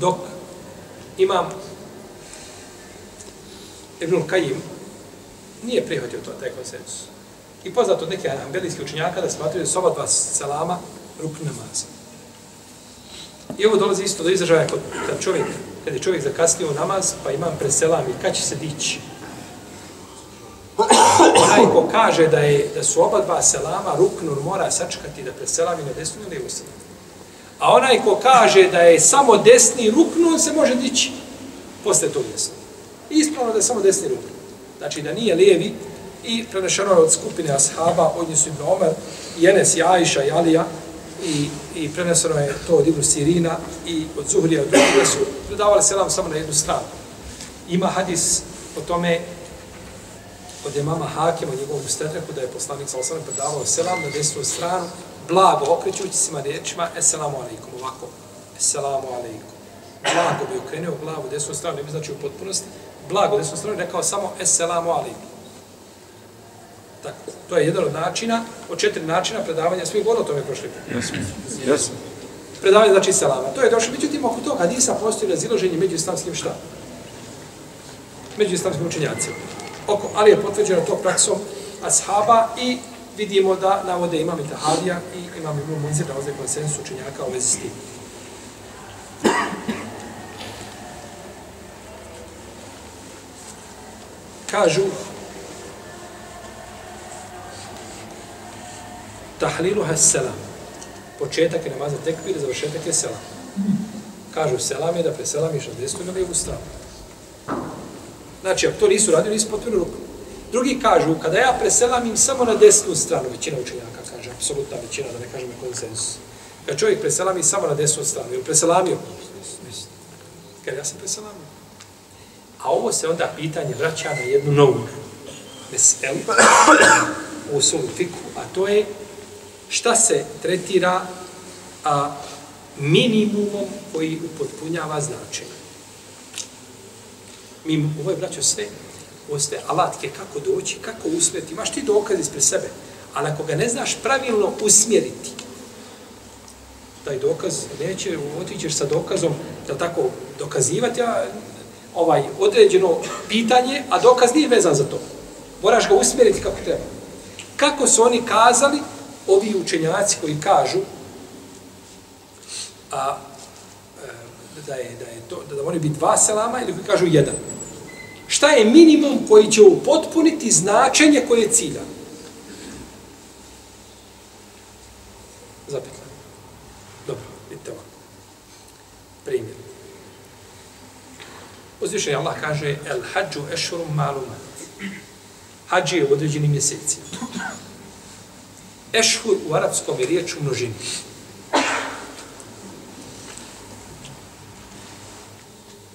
[SPEAKER 2] Dok imam Ibn Kajim nije prihvatio to, taj konsensus. I poznato od nekih ambelijskih učenjaka da smatruju da su oba dva selama ruk namaza. I ovo dolazi isto do izražaja kod, kad čovjek, kad je čovjek zakasnio namaz, pa imam preselam i kad će se dići. Onaj ko kaže da je da su oba dva selama ruknur mora sačekati da preselami na desnu ili lijevu. A onaj ko kaže da je samo desni ruknun se može dići posle tog desna. Ispravno da je samo desni ruknun. Znači da nije lijevi i prenešeno od skupine ashaba, od njih su Ibn Omer, i Enes, i i Alija, i, i preneseno je to od Ibn Sirina i od Zuhrija, od Zuhrija su predavali selam samo na jednu stranu. Ima hadis o tome od je mama Hakima, njegovom stetreku, da je poslanik sa osanem predavao selam na desnu stranu, blago okrećući se riječima, eselamu alaikum, ovako, eselamu alaikum. Blago bi okrenuo glavu desnu stranu, ne bi znači u potpunosti, blago desnu stranu, rekao samo eselamu alaikum. Tako, to je jedan od načina, od četiri načina predavanja, svi govorili o tome prošli put.
[SPEAKER 3] Jesmo. Jesmo.
[SPEAKER 2] Predavanje znači selama. To je došlo, međutim, oko toga hadisa postoji raziloženje među islamskim šta? Među islamskim učenjacima. Oko, ali je potvrđeno to praksom ashaba i vidimo da navode imam i Tahavija i imam i Munzir da ovdje konsensus učenjaka u vezi s tim. Kažu, tahliluha selam. Početak je namaza tekbir, završetak je selam. Kažu selam je da preselamiš na desnu ili u stranu. Znači, ako to nisu radili, nisu potpuno ruku. Drugi kažu, kada ja preselam im samo na desnu stranu, većina učenjaka kaže, apsolutna većina, da ne kažem konsensus. Kad čovjek preselam im samo na desnu stranu, ili preselamio? Kad ja sam preselamio. A ovo se onda pitanje vraća na jednu novu meselu u svom fiku, a to je šta se tretira a, minimumom koji upotpunjava značenje. Mi, ovo je, braćo, sve, ovo sve alatke kako doći, kako usmjeriti. Imaš ti dokaz ispred sebe, ali ako ga ne znaš pravilno usmjeriti, taj dokaz neće, otićeš sa dokazom, da tako, dokazivati a, ovaj određeno pitanje, a dokaz nije vezan za to. Moraš ga usmjeriti kako treba. Kako su oni kazali, ovi učenjaci koji kažu a, da je, da je to, da, da mora biti dva selama ili koji kažu jedan. Šta je minimum koji će upotpuniti značenje koje je cilja? Zapetla. Dobro, vidite ovako. Primjer. Uzvišen Allah kaže El hađu ešurum malumat. Hađi je u određenim mjesecima. Ešhur u arapskom je riječ u množini.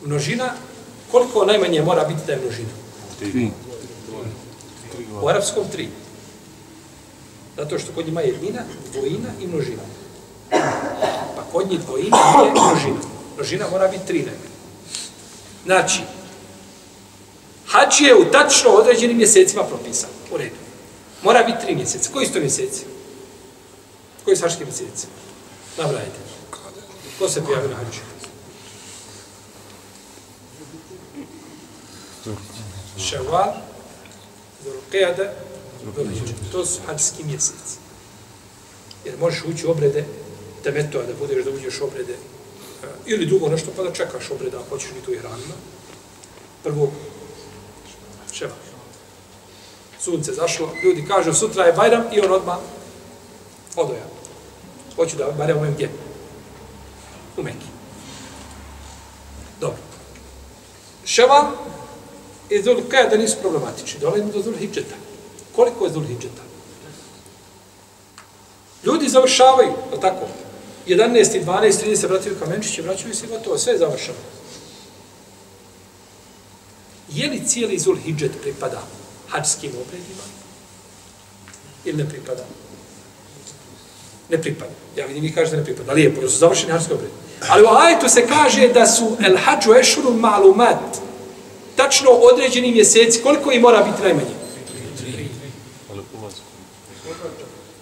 [SPEAKER 2] Množina, koliko najmanje mora biti da je množina?
[SPEAKER 3] Tri.
[SPEAKER 2] U arapskom tri. Zato što kod njima je jednina, dvojina i množina. Pa kod njih dvojina nije množina. Množina mora biti tri najmanje. Znači, hač je u tačno određenim mjesecima propisan. U redu. Mora biti tri mjeseca. Koji su to mjeseci? Koji su hački mjeseci? Nabrajte. Ko se prijavio na hađu? Ševal, Zulqijada, Zulhidža. To su hađski mjeseci. Jer možeš ući u obrede temeto, da budeš da uđeš obrede eh, ili drugo nešto, pa da čekaš obreda, ako hoćeš biti u ihramima. Prvo, ševal sunce zašlo, ljudi kažu sutra je Bajram i on odmah odoja. Hoću da barem umem gdje? U Mekiju. Dobro. Ševal i Zul da nisu problematični. Dolazimo do Zul Hidžeta. Koliko je Zul Hidžeta? Ljudi završavaju, je tako? 11. 12. 30. vrataju kamenčiće, vraćaju se gotovo, sve je završeno. Je li cijeli Zul Hidžet pripada hađskim obredima? Ili ne pripada? Ne pripada. Ja vidim, vi kažete ne pripada. Lijepo, jer su završeni hađski obredi. Ali u ajetu se kaže da su el hađu ešuru malumat. Tačno određeni mjeseci. Koliko ih mora biti najmanje?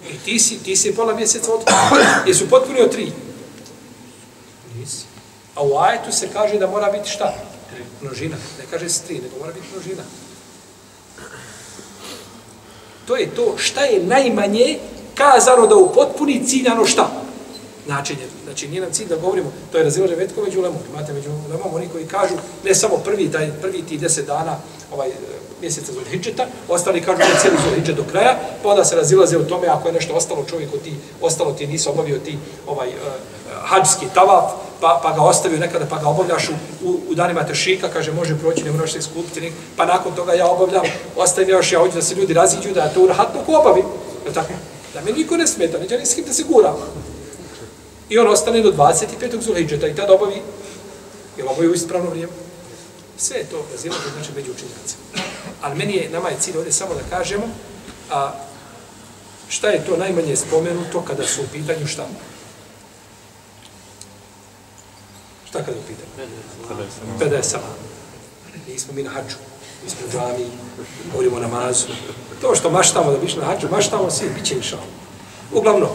[SPEAKER 2] E, ti si, ti si pola mjeseca otpunio. Jesu potpunio tri? Nisi. A u ajetu se kaže da mora biti šta? Množina. Ne kaže se tri, nego mora biti množina. To je to šta je najmanje kazano da u potpuni ciljano šta? Načinje. Znači, nije nam cilj da govorimo, to je razilaže vetko među ulemom. Imate među ulemom oni koji kažu, ne samo prvi, taj, prvi ti deset dana ovaj, e, mjeseca Zulhidžeta, ostali kažu da je cijeli Zulhidžet do kraja, pa onda se razilaze u tome ako je nešto ostalo čovjeku ti, ostalo ti nisi obavio ti ovaj, e, uh, hađski tavaf, pa, pa ga ostavio nekada, pa ga obavljaš u, u, u danima tešika, kaže, može proći, ne moraš se iskupiti, pa nakon toga ja obavljam, ostavim još, ja hoću da se ljudi raziđu, da ja to u rahatnuku obavim. Je tako? Da me niko ne smeta, neće ni s kim da se gura. I on ostane do 25. Zulhidžeta i tad obavi, jer obavi u ispravno vrijeme. Sve je to razilaže, znači, među učinjacima. Ali meni je, nama je cilj ovdje samo da kažemo, a šta je to najmanje spomenuto kada su u pitanju šta? Šta kada je u pitanju? Kada je sama. Nismo mi na hađu, nismo u džami, govorimo namazu. To što maštamo da biš na haču, maštamo svi, bit će išao. Uglavnom,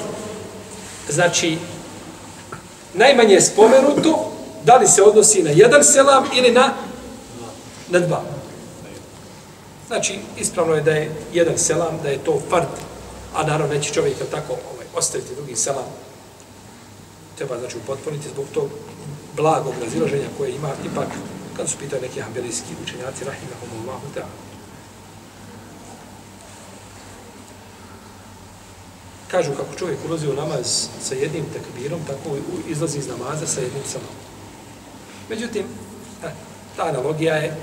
[SPEAKER 2] znači, najmanje je spomenuto da li se odnosi na jedan selam ili na, na dva. Znači, ispravno je da je jedan selam, da je to fard, a naravno neće čovjek tako ovaj, ostaviti drugi selam. Treba, znači, upotpuniti zbog tog blagog razilaženja koje ima, ipak, kad su pitali neki hambelijski učenjaci, rahimahumullahu ta'ala. Kažu kako čovjek ulazi u namaz sa jednim tekbirom, tako izlazi iz namaza sa jednim selamom. Međutim, eh, ta analogija je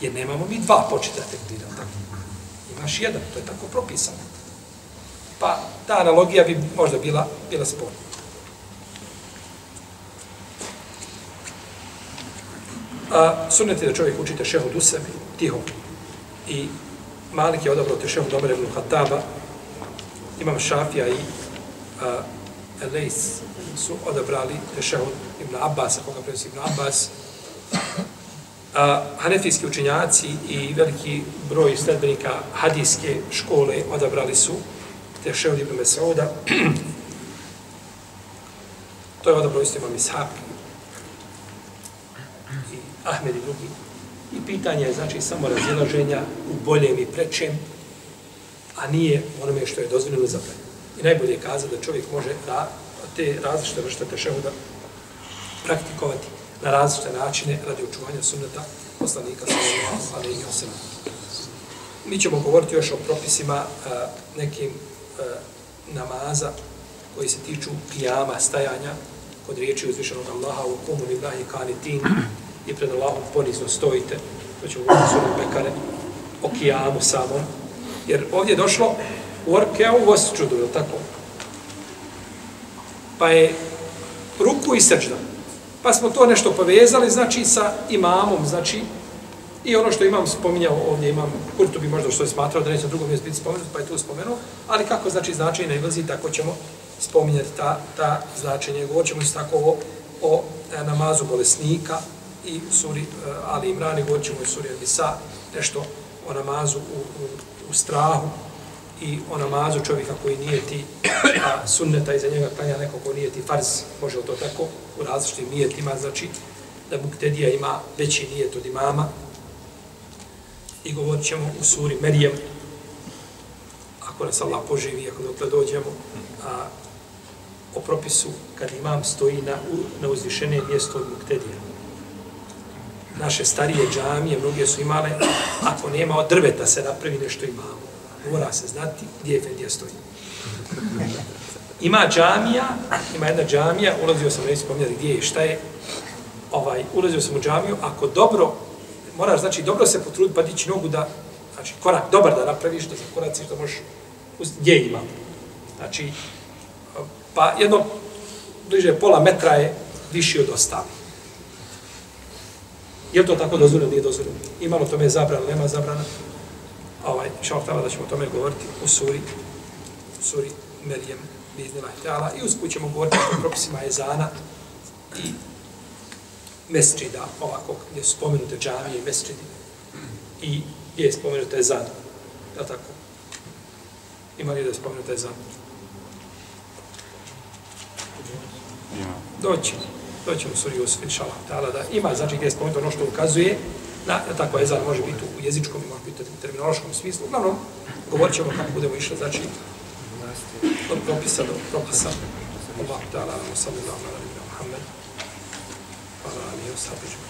[SPEAKER 2] Jer nemamo mi dva početa tekbira, tako? Imaš jedan, to je tako propisano. Pa ta analogija bi možda bila, bila sporna. A, sunneti da čovjek učite šehod u sebi, tiho. I Malik je odabrao te šehod Omer ibn Hataba, imam Šafija i a, Elejs su odabrali tešehud ibn Abbas, koga prenosi ibn Abbas, a, hanefijski učenjaci i veliki broj sledbenika hadijske škole odabrali su tešehud ibn Mesauda. to je odabrao isto imam Ishak i Ahmed i drugi. I pitanje je znači samo razilaženja u boljem i prečem, a nije onome što je dozvoljeno zabranjeno. I najbolje je kazati da čovjek može da te različite vrste tešehuda praktikovati na različite načine radi očuvanja sunneta poslanika sallallahu alejhi ve sellem. Mi ćemo govoriti još o propisima a, nekim a, namaza koji se tiču kijama, stajanja kod riječi uzvišenog Allaha u kumu lillahi kanitin i pred Allahom ponizno stojite. To ćemo govoriti sunu Bekare o kijamu samom. Jer ovdje je došlo u orkeu vosčudu, je tako? Pa je ruku i srđda. Pa smo to nešto povezali, znači, sa imamom, znači, i ono što imam spominjao ovdje, imam, Kurtu bi možda što je smatrao da neće na drugom mjestu biti spomenut, pa je tu spomenuo, ali kako znači značenje ne tako ćemo spominjati ta, ta značenje. Govorit ćemo isto tako o, o e, namazu bolesnika i suri e, Ali Imrani, govorit ćemo i suri Nisa, nešto o namazu u, u, u strahu i o namazu čovjeka koji nije ti a, sunneta iza njega klanja neko ko nije ti farz, može to tako, u različitim nijetima, znači da Muktedija ima veći nijet od imama. I govorit ćemo u suri Merijem, ako nas Allah poživi, ako dokle dođemo, a, o propisu kad imam stoji na, na uzvišene mjesto od Muktedija. Naše starije džamije, mnoge su imale, ako nema od drveta se napravi nešto imamo. Mora se znati gdje je Fendija stoji. Ima džamija, ima jedna džamija, ulazio sam, neću spominjali gdje je, šta je, ovaj, ulazio sam u džamiju, ako dobro, moraš, znači, dobro se potruditi pa dići nogu da, znači, korak dobar da napraviš, da zakoraciš, da možeš, gdje ima. Znači, pa jedno, bliže pola metra je viši od ostalih. Je to tako dozvoljeno, nije dozvoljeno? Imalo tome zabrano, nema zabrana. Ovaj, šal da ćemo o tome govoriti u suri, u suri Merijem biznila htjala i usput ćemo govoriti o propisima Ezana i mesčida, ovako, gdje su spomenute džamije i mesčidi i gdje je spomenuto Ezan, je tako? Ima li da je spomenuta ezan? Doći, doći u suri Yusuf, inša Allah, ta'ala, da ima, znači gdje je spomenuto ono što ukazuje, na, na tako ezan može biti u jezičkom i može biti u terminološkom smislu. Uglavnom, govorit ćemo kako budemo išli, znači, od propisa do propisa. Allah ta'ala, sallallahu alaihi wa sallam, Muhammed, hvala alihi wa sallam.